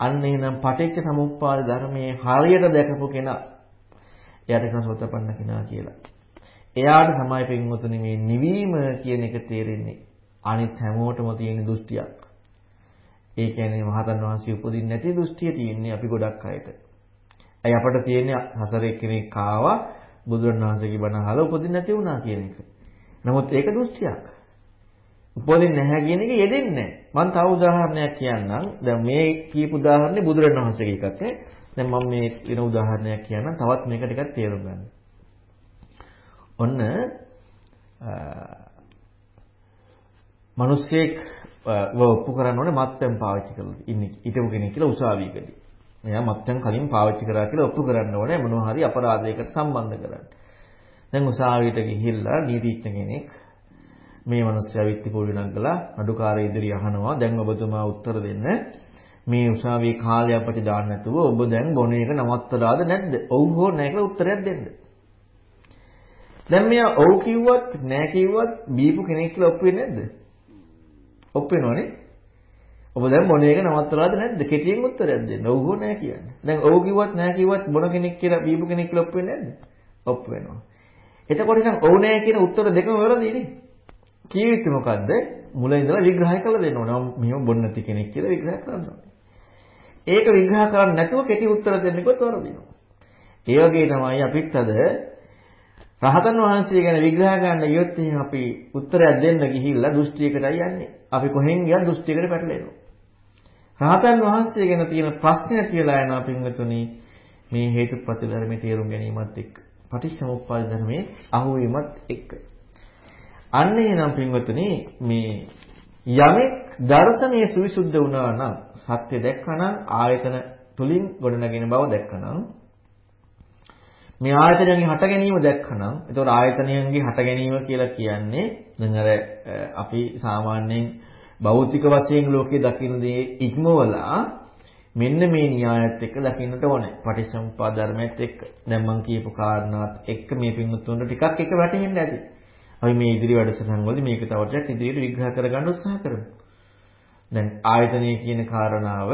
අන්න එහෙනම් පටිච්ච සමුප්පාද ධර්මයේ හරියට දැකපු කෙනා එයාට කියන සෝතපන්න කෙනා කියලා. එයාට තමයි පින්වතුනි මේ නිවීම කියන එක තේරෙන්නේ. අනිත් හැමෝටම තියෙන දෘෂ්ටියක්. ඒ කියන්නේ මහතන් වහන්සේ උපදින්නේ නැති දෘෂ්ටිය තියෙන්නේ අපි ගොඩක් අයට. අය අපට තියෙන්නේ හසරේ කෙනෙක් ආවා බුදුරණවහන්සේගේ බණ අහලා උපදින්නේ නැති වුණා කියන එක. නමුත් ඒක දෘෂ්ටියක්. උපදින්නේ නැහැ කියන එක යෙදෙන්නේ නැහැ. මම තව උදාහරණයක් කියන්නම්. දැන් මේ කියපු උදාහරණේ බුදුරණවහන්සේගේ එකක් ඈ. දැන් මම මේ වෙන උදාහරණයක් කියන්නම්. තවත් මේක ටිකක් තේරුම් ගන්න. ඔන්න මිනිස්සෙක් ඔප්පු කරන්න ඕනේ මත්පැන් පාවිච්චි කරලා ඉන්නේ හිටපු කෙනෙක් කියලා උසාවියකදී. එයා මත්පැන් කලින් පාවිච්චි කරා කියලා ඔප්පු කරන්න ඕනේ මොනවා හරි අපරාධයකට සම්බන්ධ කරන්න. දැන් උසාවියට ගිහිල්ලා නීතිඥ කෙනෙක් මේ මිනිස්සයා විත්ති පොළි නගලා අඩුකාරය ඉදිරිය අහනවා දැන් ඔබතුමා උත්තර දෙන්න මේ උසාවියේ කාලය අපිට දාන්න නැතුව ඔබ දැන් බොන එක නවත්තලාද නැද්ද? ඔව් හෝ නැහැ කියලා උත්තරයක් දෙන්න. දැන් මෙයා ඔව් කිව්වත් නැහැ කිව්වත් බීපු කෙනෙක් කියලා ඔප්පු වෙන්නේ නැද්ද? ඔප්පු වෙනවනේ. ඔබ දැන් බොන එක නවත්තලාද නැද්ද? කෙටියෙන් උත්තරයක් දෙන්න. ඔව් හෝ නැහැ කියන්නේ. දැන් ඔව් කිව්වත් නැහැ කිව්වත් බොන කෙනෙක් කියලා බීපු කෙනෙක් කියලා ඔප්පු වෙන්නේ නැද්ද? ඔප්පු වෙනවා. එතකොට නම් ඔව් නැහැ කියන උත්තර දෙකම වැරදි නේ. කීවිත් මොකද්ද? මුල ඉඳලා විග්‍රහය කළ දෙන්න ඕනේ. මෙහෙම බොන්න නැති කෙනෙක් කියලා විග්‍රහ කරන්න ඕනේ. ඒක විග්‍රහ කරන්නේ නැතුව කෙටි උත්තර දෙන්න කිව්වොත් වරදිනවා. ඒ වගේ තමයි අපිත් අද රහතන් වහන්සේ ගැන විග්‍රහ ගන්න ගියොත් එහෙනම් අපි උත්තරයක් දෙන්න ගිහිල්ලා දෘෂ්ටියකටයි යන්නේ. අපි කොහෙන් ගියත් දෘෂ්ටියකට පැටලෙනවා. රහතන් වහන්සේ ගැන තියෙන ප්‍රශ්නය කියලා යනවා පින්වතුනි මේ හේතුප්‍රති ධර්මයේ තේරුම් ගැනීමත් එක්ක. පටිච්චසමුප්පාද ධර්මයේ අහුවීමත් එක්ක. අන්න එහෙනම් පින්වතුනි මේ යමෙක් දර්ශනීය සවිසුද්ධ වුණා නම් සත්‍ය දැක්කනම් ආයතන තුලින් ගොඩනගෙන බව දැක්කනම් මේ ආයතනයන්ගේ හට ගැනීම දැක්කනම් එතකොට ආයතනයන්ගේ හට ගැනීම කියලා කියන්නේ දැන් අර අපි සාමාන්‍යයෙන් භෞතික වශයෙන් ලෝකේ දකින්න දේ ඉක්මවලා මෙන්න මේ න්‍යායත් එක්ක දකින්නට ඕනේ. පටිච්චසමුප්පාද ධර්මයත් එක්ක. දැන් මම කියපු කාරණාත් එක්ක මේ පින්වත්තුන්ට ටිකක් එක වැටහෙන්න ඇති. අපි මේ ඉදිරි වැඩසටහන් වලදී මේක තව ටිකක් ඉදිරියට විග්‍රහ කරගන්න උත්සාහ කරමු. දැන් ආයතනය කියන කාරණාව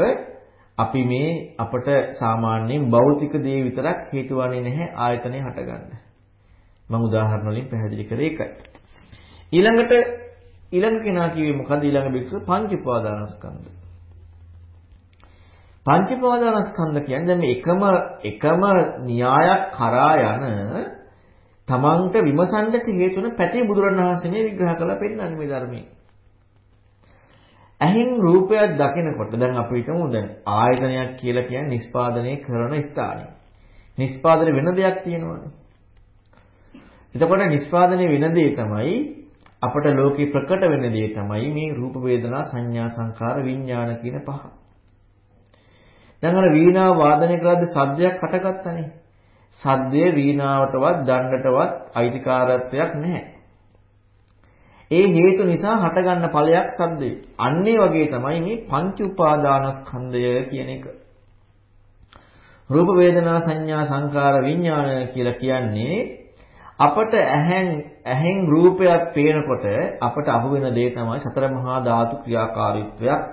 අපි මේ අපට සාමාන්‍යයෙන් භෞතික දේ විතරක් හේතු වන්නේ නැහැ ආයතනය හටගන්න. මම උදාහරණ වලින් පැහැදිලි කරේ ඒකයි. ඊළඟට ඊළඟ කෙනා කිව්වේ මොකද ඊළඟ බික්ෂුව පංච උපාදානස්කන්ධ. පංච උපාදානස්කන්ධ කියන්නේ දැන් මේ එකම එකම න්‍යායක් කරා යන තමන්ට විමසන්නට හේතු වෙන පැති බුදුරණවහන්සේ මේ විග්‍රහ කරලා පෙන්නන්නේ මේ ධර්මයේ. ඇහෙන් රූපයක් දකිනකොට දැන් අපි හිතමු දැන් ආයතනයක් කියලා කියන්නේ නිස්පාදනය කරන ස්ථානය. නිස්පාදනය වෙන දෙයක් තියෙනවානේ. එතකොට නිස්පාදනය වෙන දේ තමයි අපට ලෝකේ ප්‍රකට වෙන දේ තමයි මේ රූප වේදනා සංඥා සංකාර විඥාන කියන පහ. දැන් අර වීණාව වාදනය කරද්දී සද්දයක් හටගත්තනේ. සද්දේ වීණාවටවත් දණ්ඩටවත් අයිතිකාරත්වයක් නැහැ. ඒ හේතු නිසා හටගන්න ඵලයක් සද්දේ. අන්නේ වගේ තමයි මේ පංච උපාදානස්කන්ධය කියන එක. රූප වේදනා සංඥා සංකාර විඥාන කියලා කියන්නේ අපට ඇහෙන් ඇහෙන් රූපයක් පේනකොට අපට අහුවෙන දේ තමයි සතර මහා ධාතු ක්‍රියාකාරීත්වයක්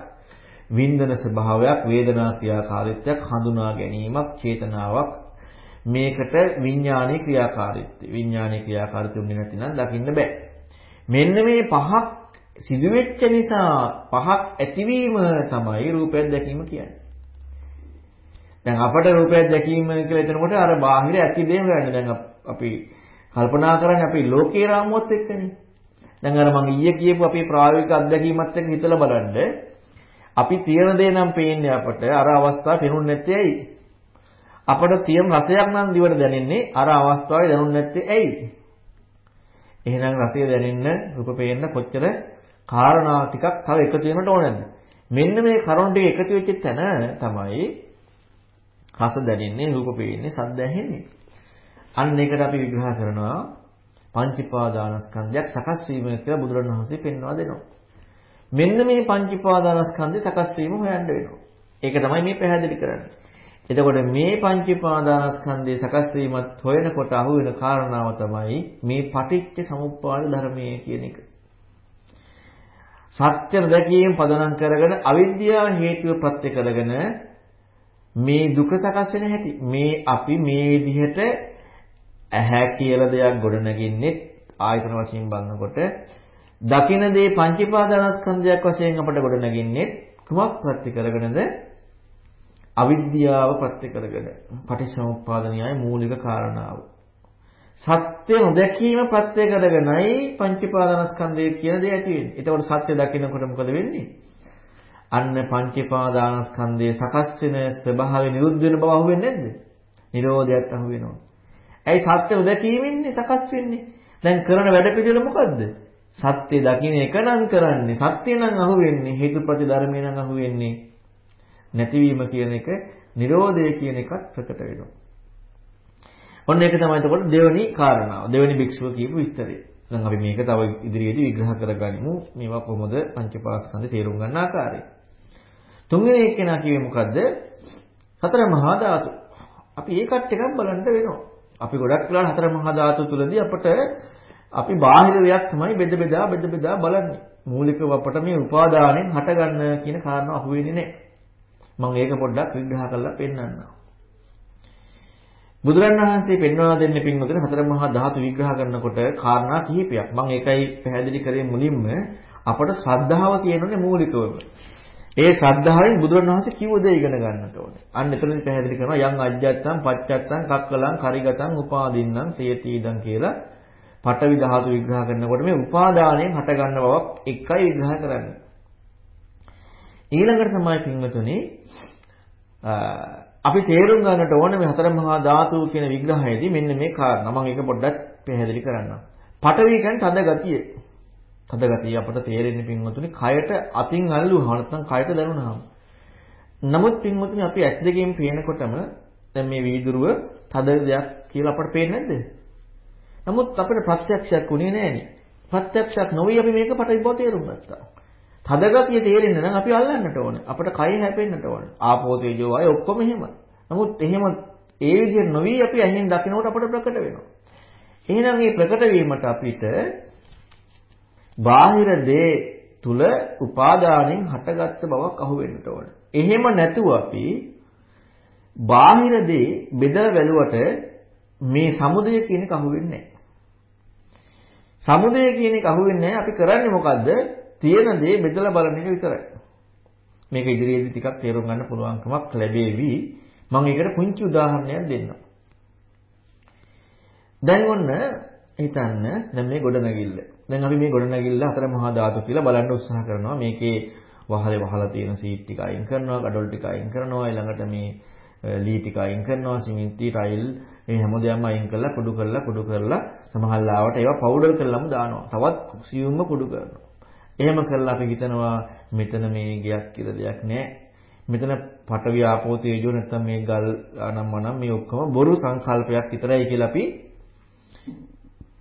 වින්දන ස්වභාවයක් වේදනා ක්‍රියාකාරීත්වයක් හඳුනා ගැනීමක් චේතනාවක් මේකට විඥානීය ක්‍රියාකාරීත්වය විඥානීය ක්‍රියාකාරීත්වය නැතිනම් දකින්න බෑ මෙන්න මේ පහක් සිදුවෙච්ච නිසා පහක් ඇතිවීම තමයි රූපයක් දැකීම කියන්නේ. දැන් අපට රූපයක් දැකීම කියලා එතනකොට අර බාහිර ඇති දේ හොයන්නේ. දැන් අපි කල්පනා කරන්නේ අපි ලෝකේ රාමුවත් එක්කනේ. දැන් අර මම ඊයේ කියපු අපේ ප්‍රායෝගික අත්දැකීමත් එක්ක හිතලා බලන්න අපි තියෙන දේ නම් පේන්නේ අපට අර අවස්ථාව පෙනුනේ නැත්තේ ඇයි? අපට තියෙන රසයක් නම් දිවට දැනෙන්නේ අර අවස්ථාවේ දැනුනේ නැත්තේ ඇයි? එහෙනම් රසය දැනෙන්න රූප පේන්න කොච්චර කාරණා ටිකක් තව එකතු වෙනට ඕනද? මෙන්න මේ කරුණු ටික එකතු වෙච්ච තැන තමයි රස දැනෙන්නේ, රූප පේන්නේ, සද්ද ඇහෙන්නේ. අන්න ඒකට අපි විග්‍රහ කරනවා පංචීපාදානස්කන්ධයක් සකස් වීම කියලා බුදුරණවහන්සේ පෙන්වා දෙනවා. මෙන්න මේ පංචීපාදානස්කන්ධය සකස් වීම හොයන්න වෙනවා. ඒක තමයි මේ පැහැදිලි කරන්නේ. එතකොට මේ පංච උපාදානස්කන්ධයේ සකස් වීමත් හොයනකොට අහුවෙන කාරණාව තමයි මේ පටිච්ච සමුප්පාද ධර්මයේ කියන එක. සත්‍ය දැකීම පදනම් කරගෙන අවිද්‍යාව හේතුව ප්‍රත්‍ය කරගෙන මේ දුක සකස් වෙන හැටි මේ අපි මේ විදිහට ඇහැ කියලා දෙයක් ගොඩනගින්නේ ආයතන වශයෙන් බලනකොට දකින දේ පංචීපාදානස්කන්ධයක් වශයෙන් අපට ගොඩනගින්නේ කුමක් ප්‍රත්‍ය කරගෙනද අවිද්‍යාව ප්‍රත්‍ය කරගෙන පටිච්චසමුප්පාද න්‍යාය මූලික කාරණාව. සත්‍ය නොදැකීම ප්‍රත්‍ය කරගෙනයි පංචපාදානස්කන්ධය කියන දේ ඇති වෙන්නේ. ඒතකොට සත්‍ය දකිනකොට මොකද වෙන්නේ? අන්න පංචපාදානස්කන්ධයේ සකස් වෙන ස්වභාවය නිරුද්ධ වෙන බව අහුවෙන්නේ නැද්ද? නිරෝධයත් අහුවෙනවා. ඇයි සත්‍ය නොදැකීමෙන්නේ සකස් වෙන්නේ? දැන් කරන වැඩ පිළිවෙල මොකද්ද? සත්‍ය දකින්න එක නම් කරන්නේ. සත්‍ය නම් අහුවෙන්නේ හේතුප්‍රති ධර්මේ නම් අහුවෙන්නේ නැතිවීම කියන එක Nirodha කියන එකත් ප්‍රකට වෙනවා. ඔන්න ඒක තමයි එතකොට දෙවෙනි කාරණාව. දෙවෙනි භික්ෂුව කියපු විස්තරය. දැන් අපි මේක තව ඉදිරියේදී විග්‍රහ කරගනිමු. මේවා කොහොමද පංචපාස්කන්ධ තේරුම් ගන්න ආකාරය. තුන්වෙනි එකේනා කිව්වේ මොකද්ද? හතර මහා ධාතු. අපි ඒකත් ටිකක් බලන්න වෙනවා. අපි ගොඩක් වෙලා හතර මහා ධාතු තුලදී අපට අපි බාහිර දෙයක් තමයි බෙද බෙදා බෙද බෙදා බලන්නේ. මූලිකව අපට මේ උපාදානෙන් හටගන්න කියන කාරණාව අහුවෙන්නේ නැහැ. මම ඒක පොඩ්ඩක් විග්‍රහ කරලා පෙන්නන්නම්. බුදුරණවහන්සේ පෙන්වා දෙන්නේ පින්වතුනි හතර මහා ධාතු විග්‍රහ කරනකොට කාරණා කිහිපයක්. මම ඒකයි පැහැදිලි කරේ මුලින්ම අපට ශ්‍රද්ධාව තියෙනුනේ මූලිකවම. ඒ ශ්‍රද්ධාවෙන් බුදුරණවහන්සේ කිව්ව දේ ඉගෙන ගන්නට ඕනේ. අන්න එතනදී පැහැදිලි කරනවා යං අජ්ජත්තං පච්චත්තං කක්කලං කරිගතං උපාදින්නම් සේතීදං කියලා පඨවි ධාතු විග්‍රහ කරනකොට මේ උපාදානයෙන් හට ගන්න බවක් එකයි විග්‍රහ කරන්නේ. ඊළඟට තමයි පින්වතුනි අපි තේරුම් ගන්නට ඕනේ මේ හතර මහා ධාතු කියන විග්‍රහයේදී මෙන්න මේ කාරණා. මම ඒක පොඩ්ඩක් පැහැදිලි කරන්නම්. පඨවි කියන්නේ තද ගතිය. තද ගතිය අපට තේරෙන්නේ පින්වතුනි කයට අතින් අල්ලුවා නැත්නම් කයට දැනුණාම. නමුත් පින්වතුනි අපි ඇස් දෙකෙන් පේනකොටම දැන් මේ වීදුරුව තද දෙයක් කියලා අපට පේන්නේ නැද්ද? නමුත් අපිට ප්‍රත්‍යක්ෂයක් උනේ නැහෙනේ. ප්‍රත්‍යක්ෂයක් නොවි අපි මේක පටවි බව තේරුම් ගත්තා. තදගතිය තේරෙන්න නම් අපි අල්ලන්නට ඕනේ. අපිට කය හැපෙන්නට ඕනේ. ආපෝ තේජෝ වායය ඔක්කොම එහෙම. නමුත් එහෙම ඒ විදිහට නොවි අපි ඇහෙන් දකිනකොට අපට ප්‍රකට වෙනවා. එහෙනම් මේ ප්‍රකට වීමට අපිට බාහිර දේ තුල උපාදානෙන් හටගත්ත බවක් අහු වෙන්නට ඕනේ. එහෙම නැතුව අපි බාහිර දේ බෙදලා බැලුවට මේ සමුදය කියන එක අහු වෙන්නේ නැහැ. සමුදය කියන එක අහු වෙන්නේ නැහැ. අපි කරන්නේ මොකද්ද? තියෙන දේ බෙදලා බලන එක විතරයි. මේක ඉදිරියේදී ටිකක් තේරුම් ගන්න පුළුවන්කමක් ලැබෙවි. මම ඒකට පුංචි උදාහරණයක් දෙන්නම්. දැන් ඔන්න හිතන්න දැන් මේ ගොඩනැගිල්ල. දැන් අපි මේ ගොඩනැගිල්ල හතර මහා ධාතු කියලා බලන්න උත්සාහ කරනවා. මේකේ වහලේ වහලා තියෙන සීට් ටික අයින් කරනවා, ගඩොල් ටික අයින් කරනවා, ඊළඟට මේ ලී ටික අයින් කරනවා, සිමෙන්ති, ටයිල් මේ හැමදේම අයින් කරලා කුඩු කරලා කුඩු කරලා සමහරවිට ඒවා පවුඩර් කරලාම දානවා. තවත් සියුම්ම කුඩු කරනවා. එහෙම කරලා අපි හිතනවා මෙතන මේ ගයක් කියලා දෙයක් නැහැ. මෙතන පටවිය ආපෝ තේජෝ නැත්නම් මේ ගල් අනම්මනම් මේ ඔක්කොම බොරු සංකල්පයක් විතරයි කියලා අපි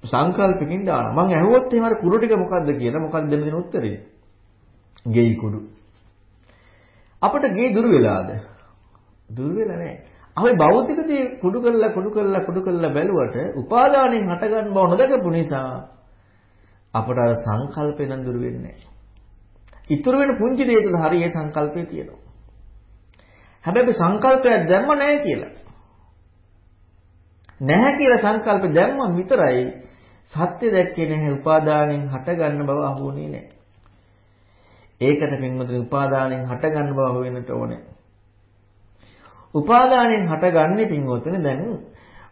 සංකල්පකින් දානවා. මම ඇහුවොත් එහෙම අර කුරු ටික මොකද්ද කියලා මොකක්ද දෙන්න දෙන උත්තරේ? ගෙයි කුඩු. අපිට ගේ දුර වෙලාද? දුර වෙලා නැහැ. අපි භෞතික දේ කුඩු කරලා කුඩු කරලා කුඩු කරලා බැලුවට උපාදානෙන් හටගන්න බව නොදකපු නිසා අපට අර සංකල්පේ නම් දුර වෙන්නේ නැහැ. ඉතුරු වෙන පුංචි දේ තුළ හරි ඒ සංකල්පේ තියෙනවා. හැබැයි සංකල්පයක් දැම්ම නැහැ කියලා. නැහැ කියලා සංකල්ප දැම්ම විතරයි සත්‍ය දැක්කේ නැහැ උපාදානෙන් හටගන්න බව අහුුනේ නැහැ. ඒකට පින්වතුනි උපාදානෙන් හටගන්න බව අහු වෙන්නට ඕනේ. උපාදානෙන් හටගන්නේ පින්වතුනි දැන්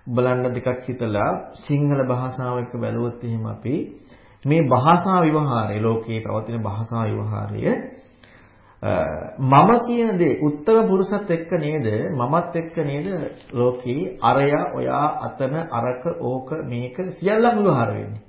බලන්න ටිකක් හිතලා සිංහල භාෂාව එක්ක බැලුවොත් එහෙම අපි මේ භාෂා විවහාරය ලෝකයේ පවතින භාෂා විවහාරය මම කියන දේ උත්තර පුරුෂත් එක්ක නේද? මමත් එක්ක නේද? ලෝකේ අරයා ඔයා අතන අරක ඕක මේක සියල්ලම විවහාර වෙන්නේ.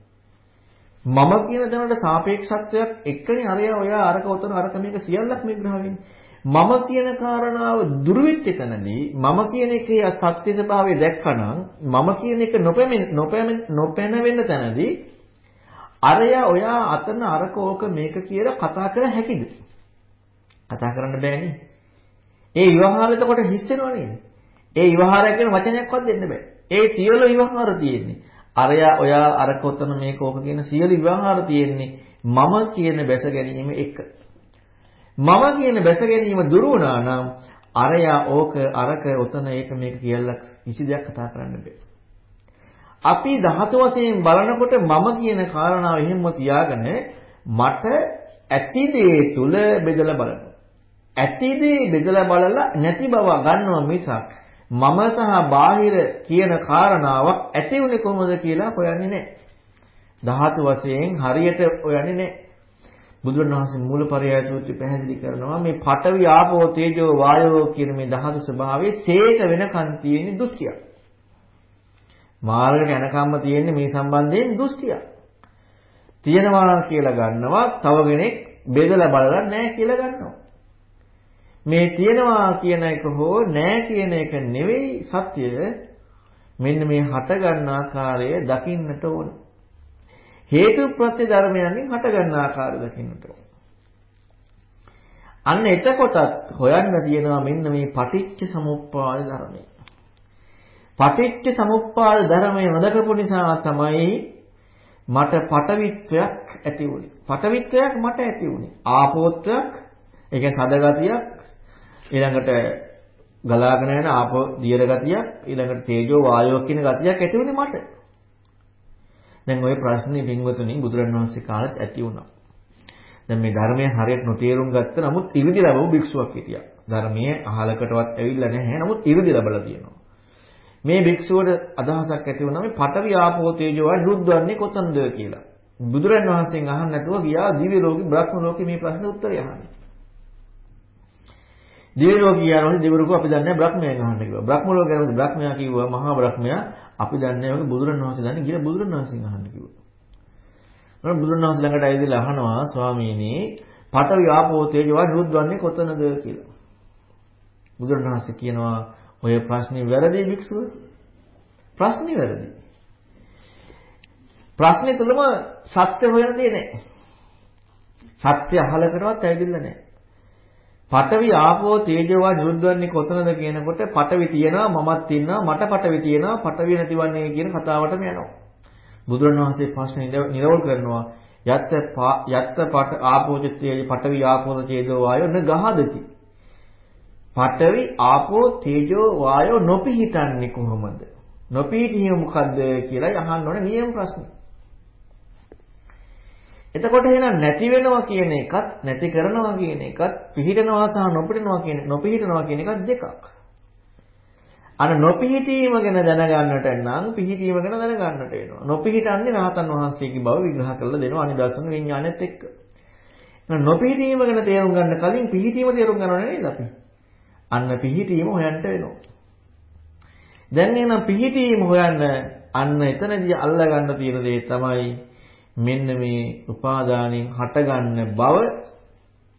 මම කියන දැනට සාපේක්ෂත්වයක් එක්කනේ අරයා ඔයා අරක උතන අරක මේක සියල්ලක් විග්‍රහ වෙන්නේ. මම කියන කාරණාව දුර්විච්ච තැනදී මම කියන එකේ සත්‍ය ස්වභාවය දැක්කනම් මම කියන එක නොපැමිණ නොපැන තැනදී අරයා ඔයා අතන අරක ඕක මේක කියලා කතා කර හැකිද? කතා කරන්න බෑනේ. ඒ විවහාර එතකොට හිස් වෙනව නේද? ඒ විවහාරය කියන වචනයක්වත් දෙන්න බෑ. ඒ සියලු විවහාර තියෙන්නේ. අරයා ඔයා අරක ඔතන මේක ඕක කියන සියලු විවහාර තියෙන්නේ මම කියන බැස ගැනීම එක. මම කියන බැස ගැනීම දුරු වුණා නම් අරයා ඕක අරක ඔතන ඒක මේක කියලා කිසි දෙයක් කතා කරන්න බෑ. අපි ධාතු වශයෙන් බලනකොට මම කියන කාරණාව එහෙම තියාගෙන මට ඇති දේ තුල බෙදලා බලනවා. ඇති දේ බෙදලා බලලා නැති බව ගන්නවා මිසක් මම සහ බාහිර කියන කාරණාවක් ඇති උනේ කොහොමද කියලා හොයන්නේ නැහැ. ධාතු වශයෙන් හරියට හොයන්නේ නැහැ. බුදුරණවහන්සේ මූලපරයය සූත්‍රය පැහැදිලි කරනවා මේ පඨවි ආපෝ තේජෝ වායෝ කියන මේ ධාතු ස්වභාවයේ සේත වෙනකන් තියෙන දෘෂ්ටියක්. මාර්ගයට යනකම්ම තියෙන්නේ මේ සම්බන්ධයෙන් දෘෂ්ටියක්. තියෙනවා කියලා ගන්නවා තව කෙනෙක් බෙදලා බලලා නැහැ කියලා ගන්නවා. මේ තියෙනවා කියන එක හෝ නැහැ කියන එක නෙවෙයි සත්‍යය. මෙන්න මේ හට ගන්න ආකාරය දකින්නට ඕන. හේතු ප්‍රත්‍ය ධර්මයන්ගෙන් හට ගන්න ආකාරය දකින්නට ඕන. අන්න එතකොටත් හොයන්න තියෙනවා මෙන්න මේ පටිච්ච සමුප්පාද ධර්මය. පටිච්ච සමුප්පාද ධර්මය නොදකපු නිසා තමයි මට පටවිත්වයක් ඇති වුනේ. පටවිත්වයක් මට ඇති වුනේ. ආපෝත්වයක්, ඒ කියන්නේ සදගතියක්, ඊළඟට ගලාගෙන යන ආපෝ දියර ගතියක් ඊළඟට තේජෝ වායෝ කියන ගතියක් ඇති වුණේ මට. දැන් ওই ප්‍රශ්නේ පින්වතුනි බුදුරණවහන්සේ කාලෙත් ඇති වුණා. දැන් මේ ධර්මයේ හරියට නොතේරුම් ගත්ත නමුත් ඉරිදි ලැබව භික්ෂුවක් හිටියා. ධර්මයේ අහලකටවත් ඇවිල්ලා නැහැ. නමුත් ඉරිදි ලැබලා තියෙනවා. මේ භික්ෂුවට අදහසක් ඇති වුණා මේ පඨවි ආපෝ තේජෝ වල රුද්ධවන්නේ කොතනද කියලා. බුදුරන් වහන්සේගෙන් අහන්න නැතුව ගියා දිව්‍ය ලෝකේ බ්‍රහ්ම ලෝකේ මේ ප්‍රශ්නේ උත්තරය අහන්න. දිව්‍ය ලෝකේ යනකොට දිවරුකෝ අපි දන්නේ බ්‍රහ්මයන් අහන්න කිව්වා. බ්‍රහ්ම ලෝකේ යනකොට බ්‍රහ්මයා කිව්වා මහා බ්‍රහ්මයා අපි දන්නේ වගේ බුදුරන් වහන්සේ දන්නේ කියලා බුදුරන් වහන්සේගෙන් අහන්න කිව්වා. මම බුදුරන් වහන්සේ ළඟට ඇවිදලා අහනවා ස්වාමීනි පඨවි ආපෝ තේජෝ වල රුද්ධවන්නේ කොතනද කියලා. බුදුරන් වහන්සේ කියනවා ඔය ප්‍රශ්නේ වැරදි වික්ෂුව. ප්‍රශ්නේ වැරදි. ප්‍රශ්නේ තුලම සත්‍ය හොයන දේ නැහැ. සත්‍ය අහලකටවත් ඇවිදින්න නැහැ. පඨවි ආපෝ තේජෝවා නිරුද්ධවන්නේ කොතනද කියනකොට පඨවි තියෙනවා මමත් ඉන්නවා මට පඨවි තියෙනවා පඨවි නැතිවන්නේ කියන කතාවටම යනවා. බුදුරණවහන්සේ ප්‍රශ්න නිරවුල් කරනවා යත්ත යත්ත පඨ ආපෝචිතේ පඨවි ආපෝ තේජෝ වායෝ න ගහදති. පඨවි ආපෝ තේජෝ වායෝ නොපිහිටන්නේ කොහොමද? නොපිහිටීම මොකද්ද කියලායි අහන්න ඕනේ නියම ප්‍රශ්නේ. එතකොට එහෙනම් නැති වෙනවා කියන එකත් නැති කරනවා කියන එකත් පිහිටනවා සහ නොපිහිටනවා කියන නොපිහිටනවා කියන එකත් දෙකක්. අර නොපිහිටීම ගැන දැනගන්නට නම් පිහිටීම ගැන දැනගන්නට වෙනවා. නොපිහිටන්නේ රහතන් වහන්සේගේ බව විග්‍රහ කරලා දෙනවා අනිදර්ශන විඥානෙත් එක්ක. නොපිහිටීම ගැන තේරුම් ගන්න කලින් පිහිටීම තේරුම් ගන්නව නේද අපි? අන්න පිහිටීම හොයන්න වෙනවා. දැන් එහෙනම් පිහිටීම හොයන්න අන්න එතනදී අල්ලා ගන්න තියෙන දේ තමයි මෙන්න මේ උපාදානෙන් හටගන්න බව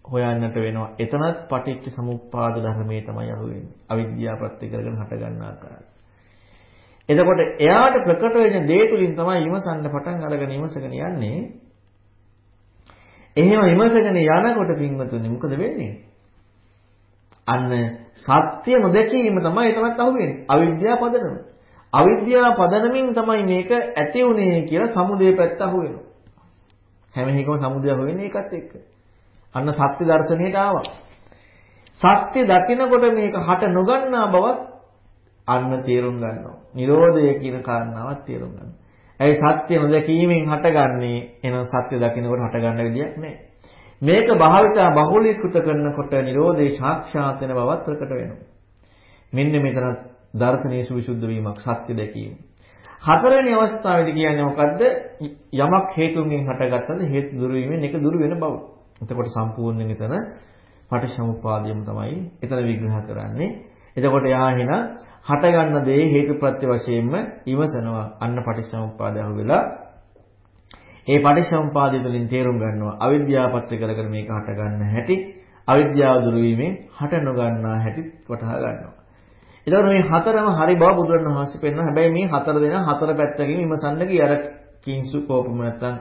හොයන්නට වෙනවා. එතනත් පටිච්ච සමුප්පාද ධර්මයේ තමයි අහුවෙන්නේ. අවිද්‍යාව ප්‍රත්‍ය කරගෙන හටගන්න ආකාරය. එතකොට එයාට ප්‍රකට වෙන දේ තුලින් තමයි විමසන්න පටන් අරගෙන විමසගෙන යන්නේ. එහෙම විමසගෙන යනකොට පින්වතුනි මොකද වෙන්නේ? අන්න සත්‍ය නොදැකීම තමයි එතනත් අහුවෙන්නේ. අවිද්‍යාව පදනම. අවිද්‍යාව පදනමින් තමයි මේක ඇති උනේ කියලා සමුදේ පැත්ත අහුවෙනවා. හැම එකම සමුදය හොයන්නේ ඒකත් එක්ක. අන්න සත්‍ය දර්ශනයට ආවා. සත්‍ය දකිනකොට මේක හට නොගන්නා බවත් අන්න තේරුම් ගන්නවා. Nirodha කියන කාරණාවත් තේරුම් ගන්නවා. ඇයි සත්‍ය නොදැකීමෙන් හටගන්නේ? එහෙනම් සත්‍ය දකිනකොට හටගන්න විදියක් නැහැ. මේක භාවිතා බහුලීකృత කරනකොට Nirodhe සාක්ෂාත් වෙන බවත් ප්‍රකට වෙනවා. මෙන්න මෙතන දර්ශනීය සුවිසුද්ධ වීමක් සත්‍ය දැකීම. හතරවෙනි අවස්ථාවේදී කියන්නේ මොකද්ද? යමක් හේතුන්ගෙන් හටගත්තද හේතු දුරු වීමෙන් ඒක දුරු වෙන බව. එතකොට සම්පූර්ණයෙන් එතන පටිච්චසමුප්පාදයම තමයි එතන විග්‍රහ කරන්නේ. එතකොට යා එහෙනම් හටගන්න දේ හේතුප්‍රත්‍ය වශයෙන්ම ඉවසනවා. අන්න පටිච්චසමුප්පාදය අහුවෙලා ඒ පටිච්චසමුපාදය තුළින් තේරුම් ගන්නවා අවිද්‍යාවපත්‍ය කරගෙන මේක හට ගන්න හැටි අවිද්‍යාව දුරු වීමෙන් හට නොගන්නා හැටි වටහා ගන්නවා. එතකොට මේ හතරම හරි බව බුදුරණවහන්සේ පෙන්නන හැබැයි මේ හතර දෙනා හතර පැත්තකින් විමසන්න ගිය අර කිංසු කෝපම නැත්තම්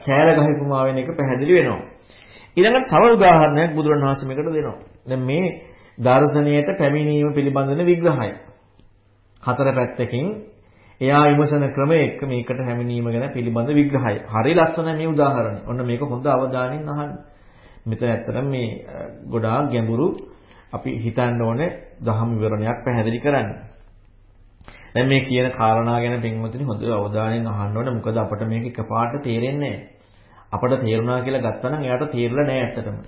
කෑල ගහපුමා වෙන එක පැහැදිලි වෙනවා. ඊළඟට තව උදාහරණයක් බුදුරණවහන්සේ මේකට දෙනවා. දැන් මේ දර්ශනීයට පැමිණීම පිළිබඳන විග්‍රහය. හතර පැත්තකින් එයා විමසන ක්‍රමය එක්ක මේකට හැමිනීම ගැන පිළිබඳ විග්‍රහය. හරි ලස්සන මේ උදාහරණය. ඔන්න මේක හොඳ අවධානයෙන් අහන්න. මෙතන ඇත්තටම මේ ගොඩාක් ගැඹුරු අපි හිතන්න ඕනේ දහම් විවරණයක් පැහැදිලි කරන්න. දැන් මේ කියන කාරණා ගැන පින්වතුනි හොඳ අවධානයෙන් අහන්න ඕනේ. මොකද අපිට මේක එකපාරට තේරෙන්නේ අපට තේරුණා කියලා ගත්තා නම් එයාට තේරෙලා නැහැ ඇත්තටම.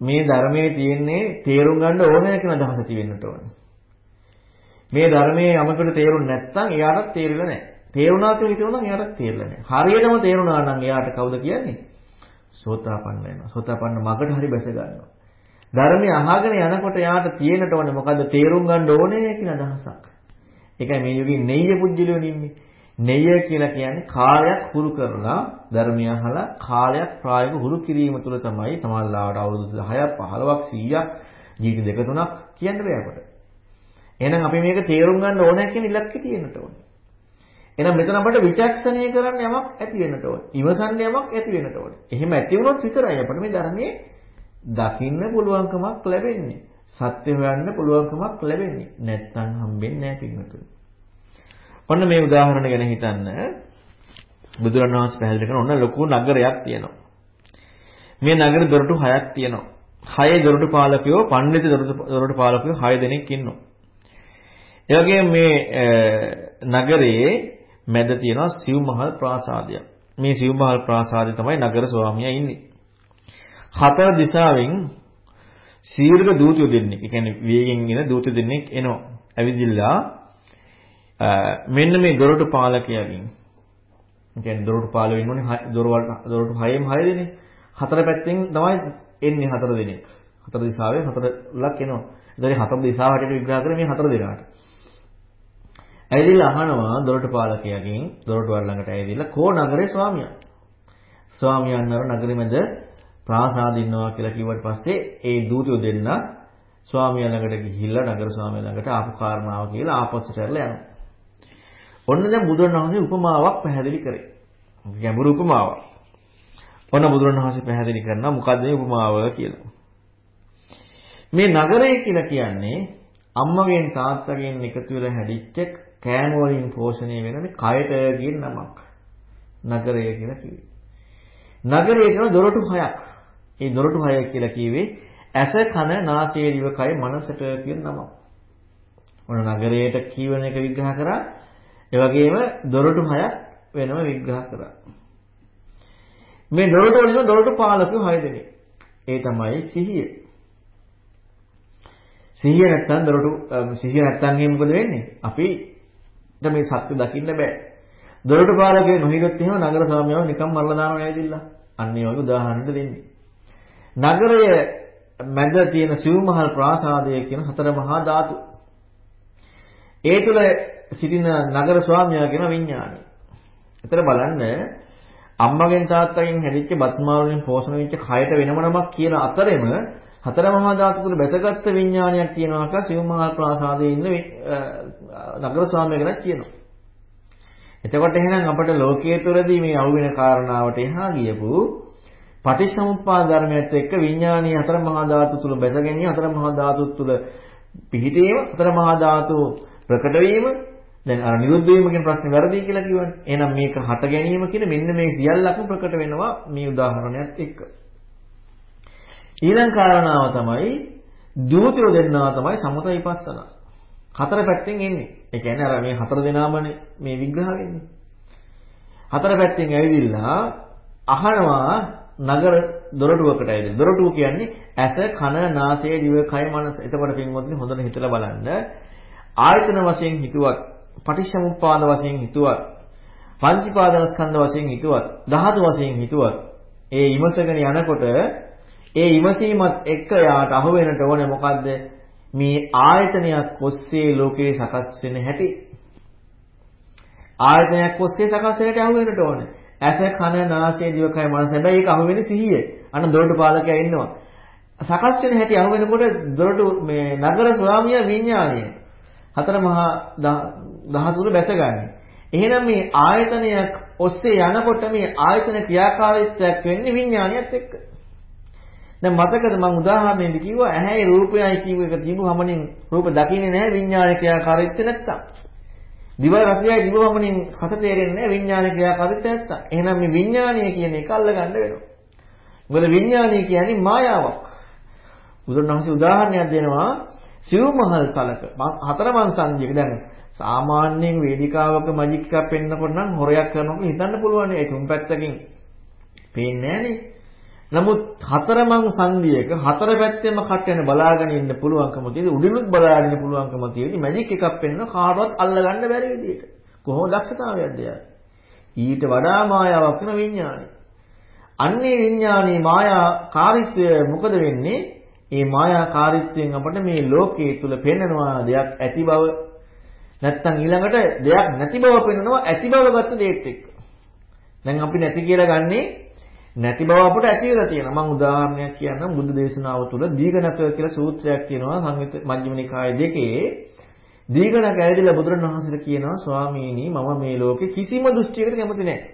මේ ධර්මයේ තියෙන්නේ තේරුම් ගන්න ඕනේ කියන අදහස තියෙන්නට ඕනේ. මේ ධර්මයේ යමකට තේරුන්නේ නැත්නම් එයාට තේරෙන්නේ නැහැ. තේරුණා කියලා කියනවා නම් එයාට තේරෙන්නේ නැහැ. හරියටම තේරුණා නම් එයාට කවුද කියන්නේ? සෝතාපන්න වෙනවා. සෝතාපන්න මගට හරි බැස ගන්නවා. ධර්මය අහගෙන යනකොට යාට තියෙනට ඕනේ මොකද්ද තේරුම් ගන්න ඕනේ කියන අදහසක්. ඒකයි මේ යෝගී නෙය්‍ය පුජ්‍යලෝන ඉන්නේ. නෙය්‍ය කියලා කියන්නේ කාලයක් හුරු කරලා ධර්මය අහලා කාලයක් ප්‍රායෝගික හුරු කිරීම තුළ තමයි සමාල්ලාවට අවුරුදු 10ක් 15ක් 100ක් ජීවිත දෙක තුනක් කියන්න බෑ අපට. එහෙනම් අපි මේක තේරුම් ගන්න ඕනේ කියන ඉලක්කය තියෙන්නට ඕනේ. එහෙනම් මෙතන අපිට විචක්ෂණය කරන්න යමක් ඇති වෙන්නට ඕනේ. ඉවසන්න යමක් ඇති වෙන්නට ඕනේ. එහෙම ඇති වුණොත් විතරයි අපිට මේ ධර්මයේ දකින්න පුළුවන්කමක් ලැබෙන්නේ. සත්‍ය හොයන්න පුළුවන්කමක් ලැබෙන්නේ. නැත්තම් හම්බෙන්නේ නැහැ පිටුතුනි. ඔන්න මේ උදාහරණ ගැන හිතන්න. බුදුරණවහන්සේ පැහැදිලි කරන ඔන්න ලොකු නගරයක් තියෙනවා. මේ නගර දොරටු හයක් තියෙනවා. හය දොරටු පාලකයෝ, පඬිත දොරටු පාලකයෝ හය දෙනෙක් ඉන්නවා. ඒ වගේම මේ නගරයේ මැද තියෙනවා සිව්මහල් ප්‍රාසාදයක්. මේ සිව්මහල් ප්‍රාසාදය තමයි නගර ස්වාමියා ඉන්නේ. හතර දිශාවෙන් සීර්ඝ දූතයෝ දෙන්නෙක්. ඒ කියන්නේ වේගෙන් එන දූත දෙන්නෙක් එනවා. ඇවිදිලා මෙන්න මේ දොරටු පාලකයාගෙන් ඒ කියන්නේ දොරටු පාල වෙන්න ඕනේ දොරවල් දොරටු හයෙම හය දෙනෙක්. හතර පැත්තෙන් තමයි එන්නේ හතර දෙනෙක්. හතර දිශාවෙන් හතර ලක් එනවා. ඒතරේ හතර දිශාව හැටියට විග්‍රහ කරේ මේ හතර දෙනාට. ඇවිදලා අහනවා දොරටු පාලකයාගෙන් දොරටු වල ළඟට ඇවිදලා කෝ නගරේ ස්වාමියා. ස්වාමියාන් අර නගරෙ මැද ප්‍රාසාද ඉන්නවා කියලා කිව්වට පස්සේ ඒ දූතයෝ දෙන්න ස්වාමියා ළඟට ගිහිල්ලා නගර ස්වාමියා ළඟට ආපු කාරණාව කියලා ආපස්සට ඇරලා යනවා. ඔන්න දැන් බුදුරණවහන්සේ උපමාවක් පැහැදිලි කරේ. ගැඹුරු උපමාවක්. ඔන්න බුදුරණවහන්සේ පැහැදිලි කරනවා මොකද්ද මේ උපමාව කියලා. මේ නගරය කියලා කියන්නේ අම්මගෙන් තාත්තගෙන් එකතු වෙලා හැදිච්ච කෑම වලින් පෝෂණය වෙන මේ කයට කියන නමක්. නගරය කියලා කිව්වේ. නගරයේ තියෙන දොරටු හයක්. ඒ දොරටු හය කියලා කිව්වේ ඇස කන නාසය දිවකය මනසට කියන නම. ඔන්න නගරයට කියවන එක විග්‍රහ කරා. ඒ වගේම දොරටු හයක් වෙනම විග්‍රහ කරා. මේ දොරටු වලින් දොරටු පාලකයෝ හය දෙනෙක්. ඒ තමයි සිහිය. සිහිය නැත්තම් දොරටු සිහිය නැත්තම් මොකද වෙන්නේ? අපි මේ සත්‍ය දකින්න බෑ. දොරටු පාලකයෙක් නොහිරොත් එහෙම නගර ස්වාමියාව නිකන් මරලා දානවා නේදිල්ලා. අන්න ඒ වගේ උදාහරණයක් දෙන්නේ. නගරය මැද තියෙන සිව්මහල් ප්‍රාසාදය කියන හතර මහා ධාතු. ඒ තුල සිටින නගර ස්වාමියා කියන විඥානය. එතන බලන්න අම්මගෙන් තාත්තගෙන් හැදිච්ච බත්මාවලින් පෝෂණය වෙච්ච කයට වෙනම නමක් කියන අතරෙම හතර මහා ධාතු තුල බැසගත් විඥානයක් තියෙනවා කියලා සිව්මහල් ප්‍රාසාදයේ ඉන්න නගර ස්වාමියා ගැන කියනවා. එතකොට එහෙනම් අපට ලෝකයේ තුරදී මේ අහුවෙන කාරණාවට එහා ගියපු පටිච්චසමුප්පාද ධර්මයත් එක්ක විඥානීය හතර මහා ධාතු තුල බැස ගැනීම හතර මහා ධාතු තුල පිහිටීම හතර මහා ධාතු ප්‍රකට වීම දැන් අර නිරුද්ධ වීම කියන ප්‍රශ්නේ වැරදි කියලා කියවනේ. එහෙනම් මේක හට ගැනීම කියන මෙන්න මේ සියල්ලක්ම ප්‍රකට වෙනවා මේ උදාහරණයත් එක්ක. ඊළඟ කාරණාව තමයි දූතයෝ දෙන්නා තමයි සමත විපස්සනා. හතර පැත්තෙන් එන්නේ. ඒ කියන්නේ අර මේ හතර දෙනාමනේ මේ විග්‍රහ වෙන්නේ. හතර පැත්තෙන් ඇවිදිලා අහනවා නගර දොරටුවකට ඇවිදින. දොරටුව කියන්නේ ඇස, කන, නාසය, දිව, කය, මනස. එතකොට පින්වත්නි හොඳට හිතලා බලන්න. ආයතන වශයෙන් හිතුවත්, පටිච්චසමුප්පාද වශයෙන් හිතුවත්, පංචීපාදනස්කන්ධ වශයෙන් හිතුවත්, ධාතු වශයෙන් හිතුවත්, ඒ ඉමසගෙන යනකොට ඒ ඉමසීමත් එක්ක යාට අහු වෙනට ඕනේ මොකද්ද? මේ ආයතනයක් ඔස්සේ ලෝකේ සකස් වෙන හැටි ආයතනයක් ඔස්සේ සකස් වෙනට අහු වෙන්නට ඕනේ. ඇස කන නාසය දිවකය මනස හැබැයි ඒක අහු වෙන්නේ සිහිය. අන්න දොරටු පාලකයා ඉන්නවා. සකස් වෙන හැටි අහු වෙනකොට දොරටු මේ නගර ස්වාමියා විඥාණය හතර මහා ධාතුර බැසගන්නේ. එහෙනම් මේ ආයතනයක් ඔස්සේ යනකොට මේ ආයතන ක්‍රියාකාරීත්වයක් වෙන්නේ විඥාණයත් එක්ක. දැන් මතකද මම උදාහරණෙදි කිව්වා ඇහැයි රූපයයි කියව එක තිබුවමනින් රූප දකින්නේ නැහැ විඥාන ක්‍රියාකාරීත්වය නැත්තම්. දිව රසයයි තිබුවමනින් රස තේරෙන්නේ නැහැ විඥාන ක්‍රියාකාරීත්වය නැත්තම්. එහෙනම් මේ විඥානය කියන එක අල්ලගන්න වෙනවා. මොකද විඥානය කියන්නේ මායාවක්. බුදුරණවහන්සේ උදාහරණයක් දෙනවා සිව්මහල් සලක හතරමන් සංජයක දැන් සාමාන්‍යයෙන් වේදිකාවක මැජික් එකක් පෙන්නකොට නම් හොරයක් කරනකොට හිතන්න පුළුවන් ඒ තුන් පැත්තකින් පේන්නේ නැහනේ නමුත් හතරමං සංදියක හතර පැත්තෙම කට්ටෙන බලාගෙන ඉන්න පුළුවන්කම තියෙදි උඩිනුත් බලාගෙන ඉන්න පුළුවන්කම තියෙදි මැජික් එකක් පෙන්න කාටවත් අල්ලගන්න බැරි විදිහට. කොහොම දක්ෂතාවයක්ද ඊට වඩා මායාවක් වෙන විඥානය. අන්නේ විඥානයේ මායාකාරීත්වය මොකද වෙන්නේ? මේ මායාකාරීත්වයෙන් අපිට මේ ලෝකයේ තුල පෙන්වනවා දෙයක් ඇති බව නැත්තම් ඊළඟට දෙයක් නැති බව පෙන්වනවා ඇති බව ගත්ත දෙයත් එක්ක. දැන් අපි නැති කියලා ගන්නේ නැති බව අපට ඇති වෙලා තියෙනවා. මම උදාහරණයක් කියන්නම් බුද්ධ දේශනාව තුළ දීඝනක කියලා සූත්‍රයක් තියෙනවා සංයුත් මජ්ක්‍ධිම නිකාය දෙකේ. දීඝනක ඇවිදලා බුදුරණවහන්සේට කියනවා ස්වාමීනි මම මේ ලෝකේ කිසිම දෘෂ්ටියකට කැමති නැහැ.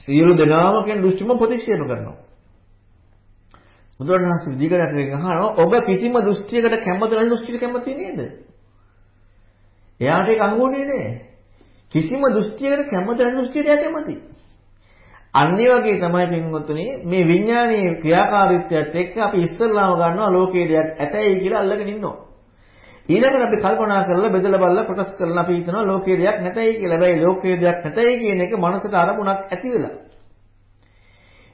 සියලු දෙනාම කියන දෘෂ්ටිම ප්‍රතික්ෂේප කරනවා. බුදුරණවහන්සේ දීඝනකගෙන් අහනවා ඔබ කිසිම දෘෂ්ටියකට කැමති නැති දෘෂ්ටියකට කැමති නේද? එයාට ඒක අහුවුනේ නැහැ. කිසිම දෘෂ්ටියකට කැමති නැති දෘෂ්ටියට එයා කැමතියි. අනිත් වගේ තමයි පින්වතුනි මේ විඥානීය ක්‍රියාකාරීත්වයත් එක්ක අපි ඉස්සල්ලාම ගන්නවා ලෝකයේ දෙයක් ඇතයි කියලා අල්ලගෙන ඉන්නවා. ඊළඟට අපි කල්පනා කරලා බෙදලා බලලා කොටස් කරලා අපි හිතනවා ලෝකයේ දෙයක් නැතයි කියලා. හැබැයි ලෝකයේ දෙයක් නැතයි කියන එක මනසට අරමුණක් ඇති වෙලා.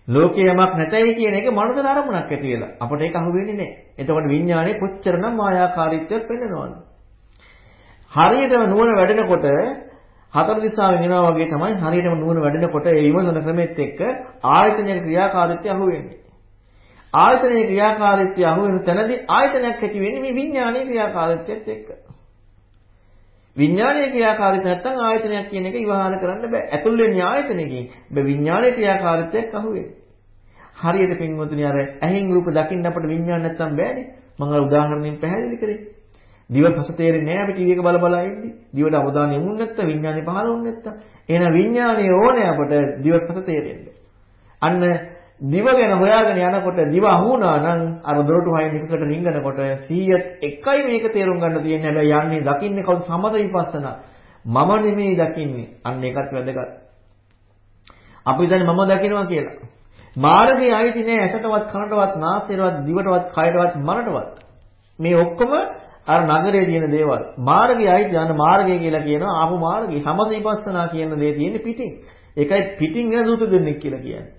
ලෝකයමක් නැතයි කියන එක මනසට අරමුණක් ඇති වෙලා. අපට ඒක අහු වෙන්නේ නැහැ. එතකොට විඥානයේ කොච්චරනම් මායාකාරීත්වයක් පෙන්වනවද? හරියටම නුවණ වැඩෙනකොට හතර දිශාවෙන් එනවා වගේ තමයි හරියටම නුවණ වැඩෙනකොට ඒ විමසන ක්‍රමෙත් එක්ක ආයතනයේ ක්‍රියාකාරීත්වය අහු වෙන්නේ. ආයතනයේ ක්‍රියාකාරීත්වය අහු වෙන තැනදී ආයතනයක් ඇති වෙන්නේ මේ විඥානයේ ක්‍රියාකාරීත්වයත් එක්ක. විඥානයේ ක්‍රියාකාරීත්වය නැත්තම් ආයතනයක් කියන එක ඉවහාර කරන්න බෑ. ඇතුල් වෙන්නේ ආයතනයකින්. බෑ විඥානයේ ක්‍රියාකාරීත්වයක් අහු වෙන්නේ. හරියට පින්වතුනි අර ඇහෙන් රූප දකින්න අපිට විඥාන නැත්තම් බෑනේ. මම අර උදාහරණයෙන් පැහැදිලි කරේ. දිව රස තේරෙන්නේ නැහැ අපි ටීවී එක බල බල ඉන්නේ. දිවට අවධානය යොමුන්නේ නැත්තම් විඥානය පහළ වෙන්නේ නැත්තම්. එහෙනම් විඥානය ඕනේ අපට දිව රස තේරෙන්න. අන්න දිව ගැන හොයාගෙන යනකොට දිව අහුණා නම් අර දොරටු හයින් එකකට නිංගනකොට 100ත් එකයි මේක තේරුම් ගන්න තියෙන්නේ. හැබැයි යන්නේ දකින්නේ කවුද සමත විපස්සනා. මම නෙමෙයි දකින්නේ. අන්න ඒකත් වැදගත්. අපි දැන් මම දකිනවා කියලා. මාර්ගයේ ආйти නෑ ඇසටවත් කනටවත් නාසයටවත් දිවටවත් කයටවත් මනටවත්. මේ ඔක්කොම අර නගරයේ තියෙන දේවල්. මාර්ගයයි යන මාර්ගය කියලා කියනවා ආපු මාර්ගය සමදීපස්සනා කියන දේ තියෙන්නේ පිටින්. ඒකයි පිටින් යන දූත දෙන්නෙක් කියලා කියන්නේ.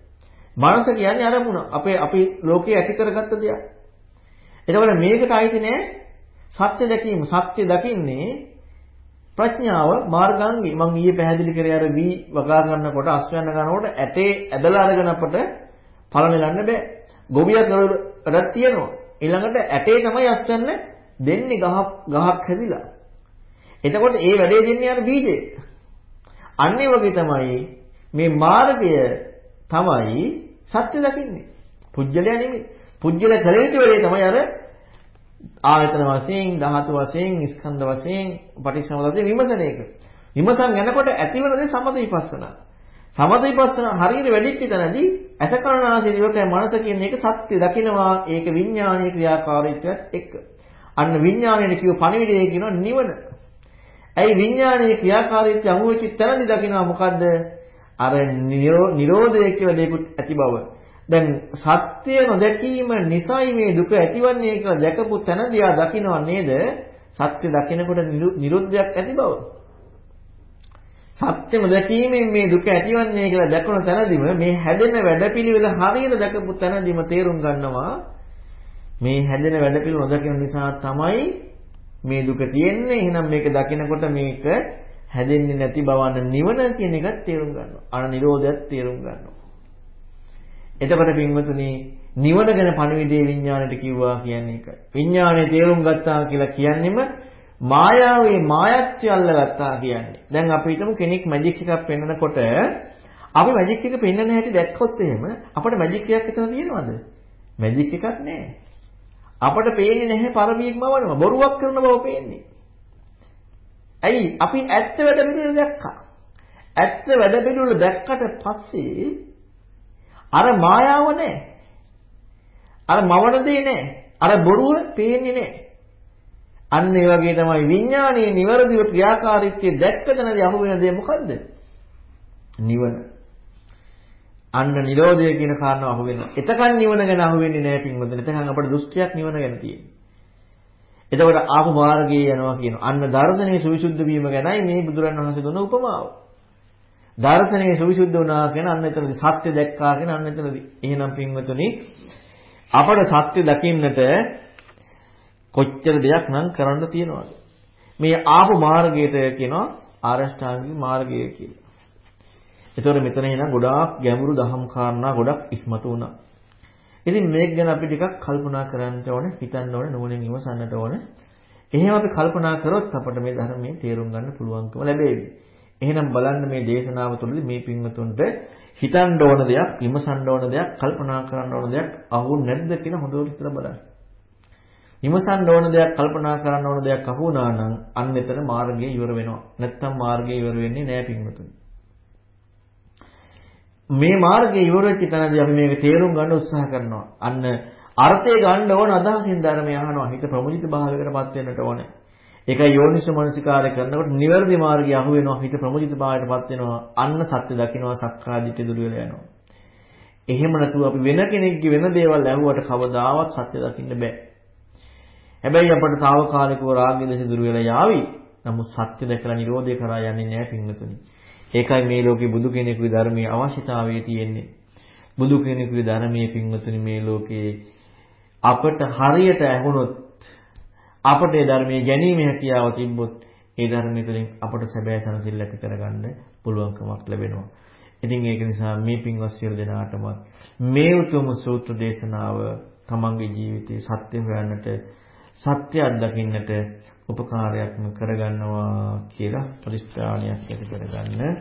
මනස කියන්නේ අරමුණ. අපේ අපි ලෝකේ ඇති කරගත්ත දෙයක්. එතකොට මේකට අයිති නෑ. සත්‍ය දැකීම. සත්‍ය දකින්නේ ප්‍රඥාව මාර්ගාංගී මම ඊයේ පැහැදිලි කරේ අර වී වගා ගන්නකොට අස්වැන්න ගන්නකොට ඇටේ ඇදලා අරගෙන අපට පලන ගන්න බෑ. ගොවියක් වලට තියෙනවා. ඊළඟට ඇටේ තමයි අස්වැන්න දෙන්නේ ගහක් ගහක් හැදිලා. එතකොට ඒ වැඩේ දෙන්නේ අර බීජය. අන්න ඒ වගේ තමයි මේ මාර්ගය තමයි සත්‍ය දකින්නේ. පුජ්‍යලයා නෙමෙයි. පුජ්‍යල කලිත වෙලේ තමයි අර ආයතන වශයෙන්, ධාතු වශයෙන්, ස්කන්ධ වශයෙන්, පටිච්චසමුප්පාද වශයෙන් විමසන එක. විමසන් යනකොට ඇතිවන දේ සමත විපස්සනා. සමත විපස්සනා හරියට වැඩිච්ච තැනදී අසකරණාසී දිවකය මනස කියන එක සත්‍ය දකිනවා ඒක විඥානීය ක්‍රියාකාරීත්වයත් එක්ක. අන්න විඥාණයට කියව පණිවිඩය කියනවා නිවන. ඇයි විඥානයේ ක්‍රියාකාරීත්වය අහුවෙච්ච තැනදී දකිනවා මොකද්ද? අර නිරෝධය කියලා දෙයක්ත් ඇති බව. දැන් සත්‍ය නොදැකීම නිසයි මේ දුක ඇතිවන්නේ කියලා දැකපු තැනදී ආ දකිනවා නේද? සත්‍ය දකිනකොට නිරුද්ධයක් ඇති බව. සත්‍යම දැකීමෙන් මේ දුක ඇතිවන්නේ කියලා දැකුණ තැනදීම මේ හැදෙන වැඩපිළිවෙල හරියට දැකපු තැනදීම තේරුම් ගන්නවා මේ හැදෙන වැඩපිළිවෙල නොදකින නිසා තමයි මේ දුක තියෙන්නේ. එහෙනම් මේක දකිනකොට මේක හැදෙන්නේ නැති බවන නිවන කියන එකත් තේරුම් ගන්නවා. අන නිරෝධයත් තේරුම් ගන්නවා. එතකොට පින්වතුනි නිවන ගැන පණිවිඩේ විඥාණයට කිව්වා කියන්නේ ඒකයි. විඥාණය තේරුම් ගත්තා කියලා කියන්නෙම මායාවේ මායච්චය අල්ලගත්තා කියන්නේ. දැන් අපි හිතමු කෙනෙක් මැජික් එකක් පෙන්වනකොට අපි මැජික් එක පෙන්වන හැටි දැක්කොත් එහෙම අපිට මැජික් එකක් එතන තියෙනවද? මැජික් එකක් නැහැ. අපට පේන්නේ නැහැ පරමියෙක් මවනවා. බොරුවක් කරන බව පේන්නේ. ඇයි? අපි ඇත්ත වැඩ පිළිවෙල දැක්කා. ඇත්ත වැඩ පිළිවෙල දැක්කට පස්සේ අර මායාව නැහැ. අර මවන දේ නැහැ. අර බොරුව පේන්නේ නැහැ. අන්න ඒ වගේ තමයි විඥානයේ නිවැරදිව ක්‍රියාකාරීත්වය දැක්ක තැනදී අහු වෙන දේ මොකද්ද? නිවන. අන්න නිරෝධය කියන කාරණාව අහු වෙනවා. එතකන් නිවන ගැන අහු වෙන්නේ නැහැ පින්වතුනි. එතකන් අපේ දෘෂ්ටියක් නිවන ගැන තියෙන්නේ. එතකොට ආපු මාර්ගයේ යනවා කියනවා. අන්න දර්ශනයේ සවිසුද්ධ වීම ගැනයි මේ බුදුරන් වහන්සේ දුන්න උපමාව. දර්ශනයේ සවිසුද්ධ වුණා කියන අන්න එතනදී සත්‍ය දැක්කා කියන අන්න එතනදී. එහෙනම් පින්වතුනි අපට සත්‍ය දකින්නට කොච්චර දෙයක් නම් කරන්න තියෙනවද? මේ ආපු මාර්ගයට කියනවා ආරෂ්ඨාංගික මාර්ගය කියලා. ඒතකොට මෙතන එන ගොඩාක් ගැඹුරු දහම් කාරණා ගොඩක් ඉස්මතු වුණා. ඉතින් මේක ගැන අපි ටිකක් කල්පනා කරන්න ඕනේ, හිතන්න ඕනේ, නුවණින් විමසන්නට ඕනේ. එහෙම අපි කල්පනා කරොත් අපට මේ ධර්මයේ තේරුම් ගන්න පුළුවන්කම ලැබෙවි. එහෙනම් බලන්න මේ දේශනාව තුළදී මේ පින්වතුන්ට හිතන්න ඕන දෙයක්, විමසන්න ඕන දෙයක්, කල්පනා කරන්න ඕන දෙයක් අහු නැද්ද කියලා හොඳට හිතලා බලන්න. විමසන්න ඕන දෙයක්, කල්පනා කරන්න ඕන දෙයක් අහු වුණා නම් අන්න එතන මාර්ගය ඉවර වෙනවා. නැත්තම් මාර්ගය ඉවර වෙන්නේ නෑ පින්වතුනි. මේ මාර්ගයේ ඉවර වෙච්ච තැනදී අපි මේක තේරුම් ගන්න උත්සාහ කරනවා. අන්න අර්ථය ගන්න ඕන අදහසින් ධර්මය අහනවා. හිත ප්‍රමුජිත භාවයකටපත් වෙන්නට ඕනේ. ඒකයි යෝනිසෝ මනසිකාරය කරනකොට නිවැරදි මාර්ගය අහු වෙනවා හිත ප්‍රමුජිතභාවයටපත් වෙනවා අන්න සත්‍ය දකින්නවා සක්කාදිට්ඨිය දුර වෙලා යනවා. එහෙම නැතුව අපි වෙන කෙනෙක්ගේ වෙන දේවල් ඇහුවට කවදාවත් සත්‍ය දකින්න බෑ. හැබැයි අපට తాවකාලිකව රාගය දැස දුර වෙලා යාවි. නමුත් සත්‍ය දැකලා නිරෝධය කරා යන්නේ නැහැ පින්වතුනි. ඒකයි මේ ලෝකේ බුදු කෙනෙකුගේ ධර්මයේ අවශ්‍යතාවය තියෙන්නේ. බුදු කෙනෙකුගේ ධර්මයේ පින්වතුනි මේ ලෝකේ අපට හරියට ඇහුනොත් අපට ඒ ධර්මයේ ගැනීම හැකියාව තිබ්බොත් ඒ ධර්මය තුළින් අපට සැබෑ සනසිල්ල ඇති කරගන්න පුළුවන්කමක් ලැබෙනවා. ඉතින් ඒක නිසා මේ පින්වත් සියලු දෙනාටම මේ උතුම් සූත්‍ර දේශනාව තමන්ගේ ජීවිතයේ සත්‍ය හොයන්නට සත්‍ය අත්දකින්නට උපකාරයක් කරගන්නවා කියලා පරිස්ත්‍රාණයක් ඇති කරගන්න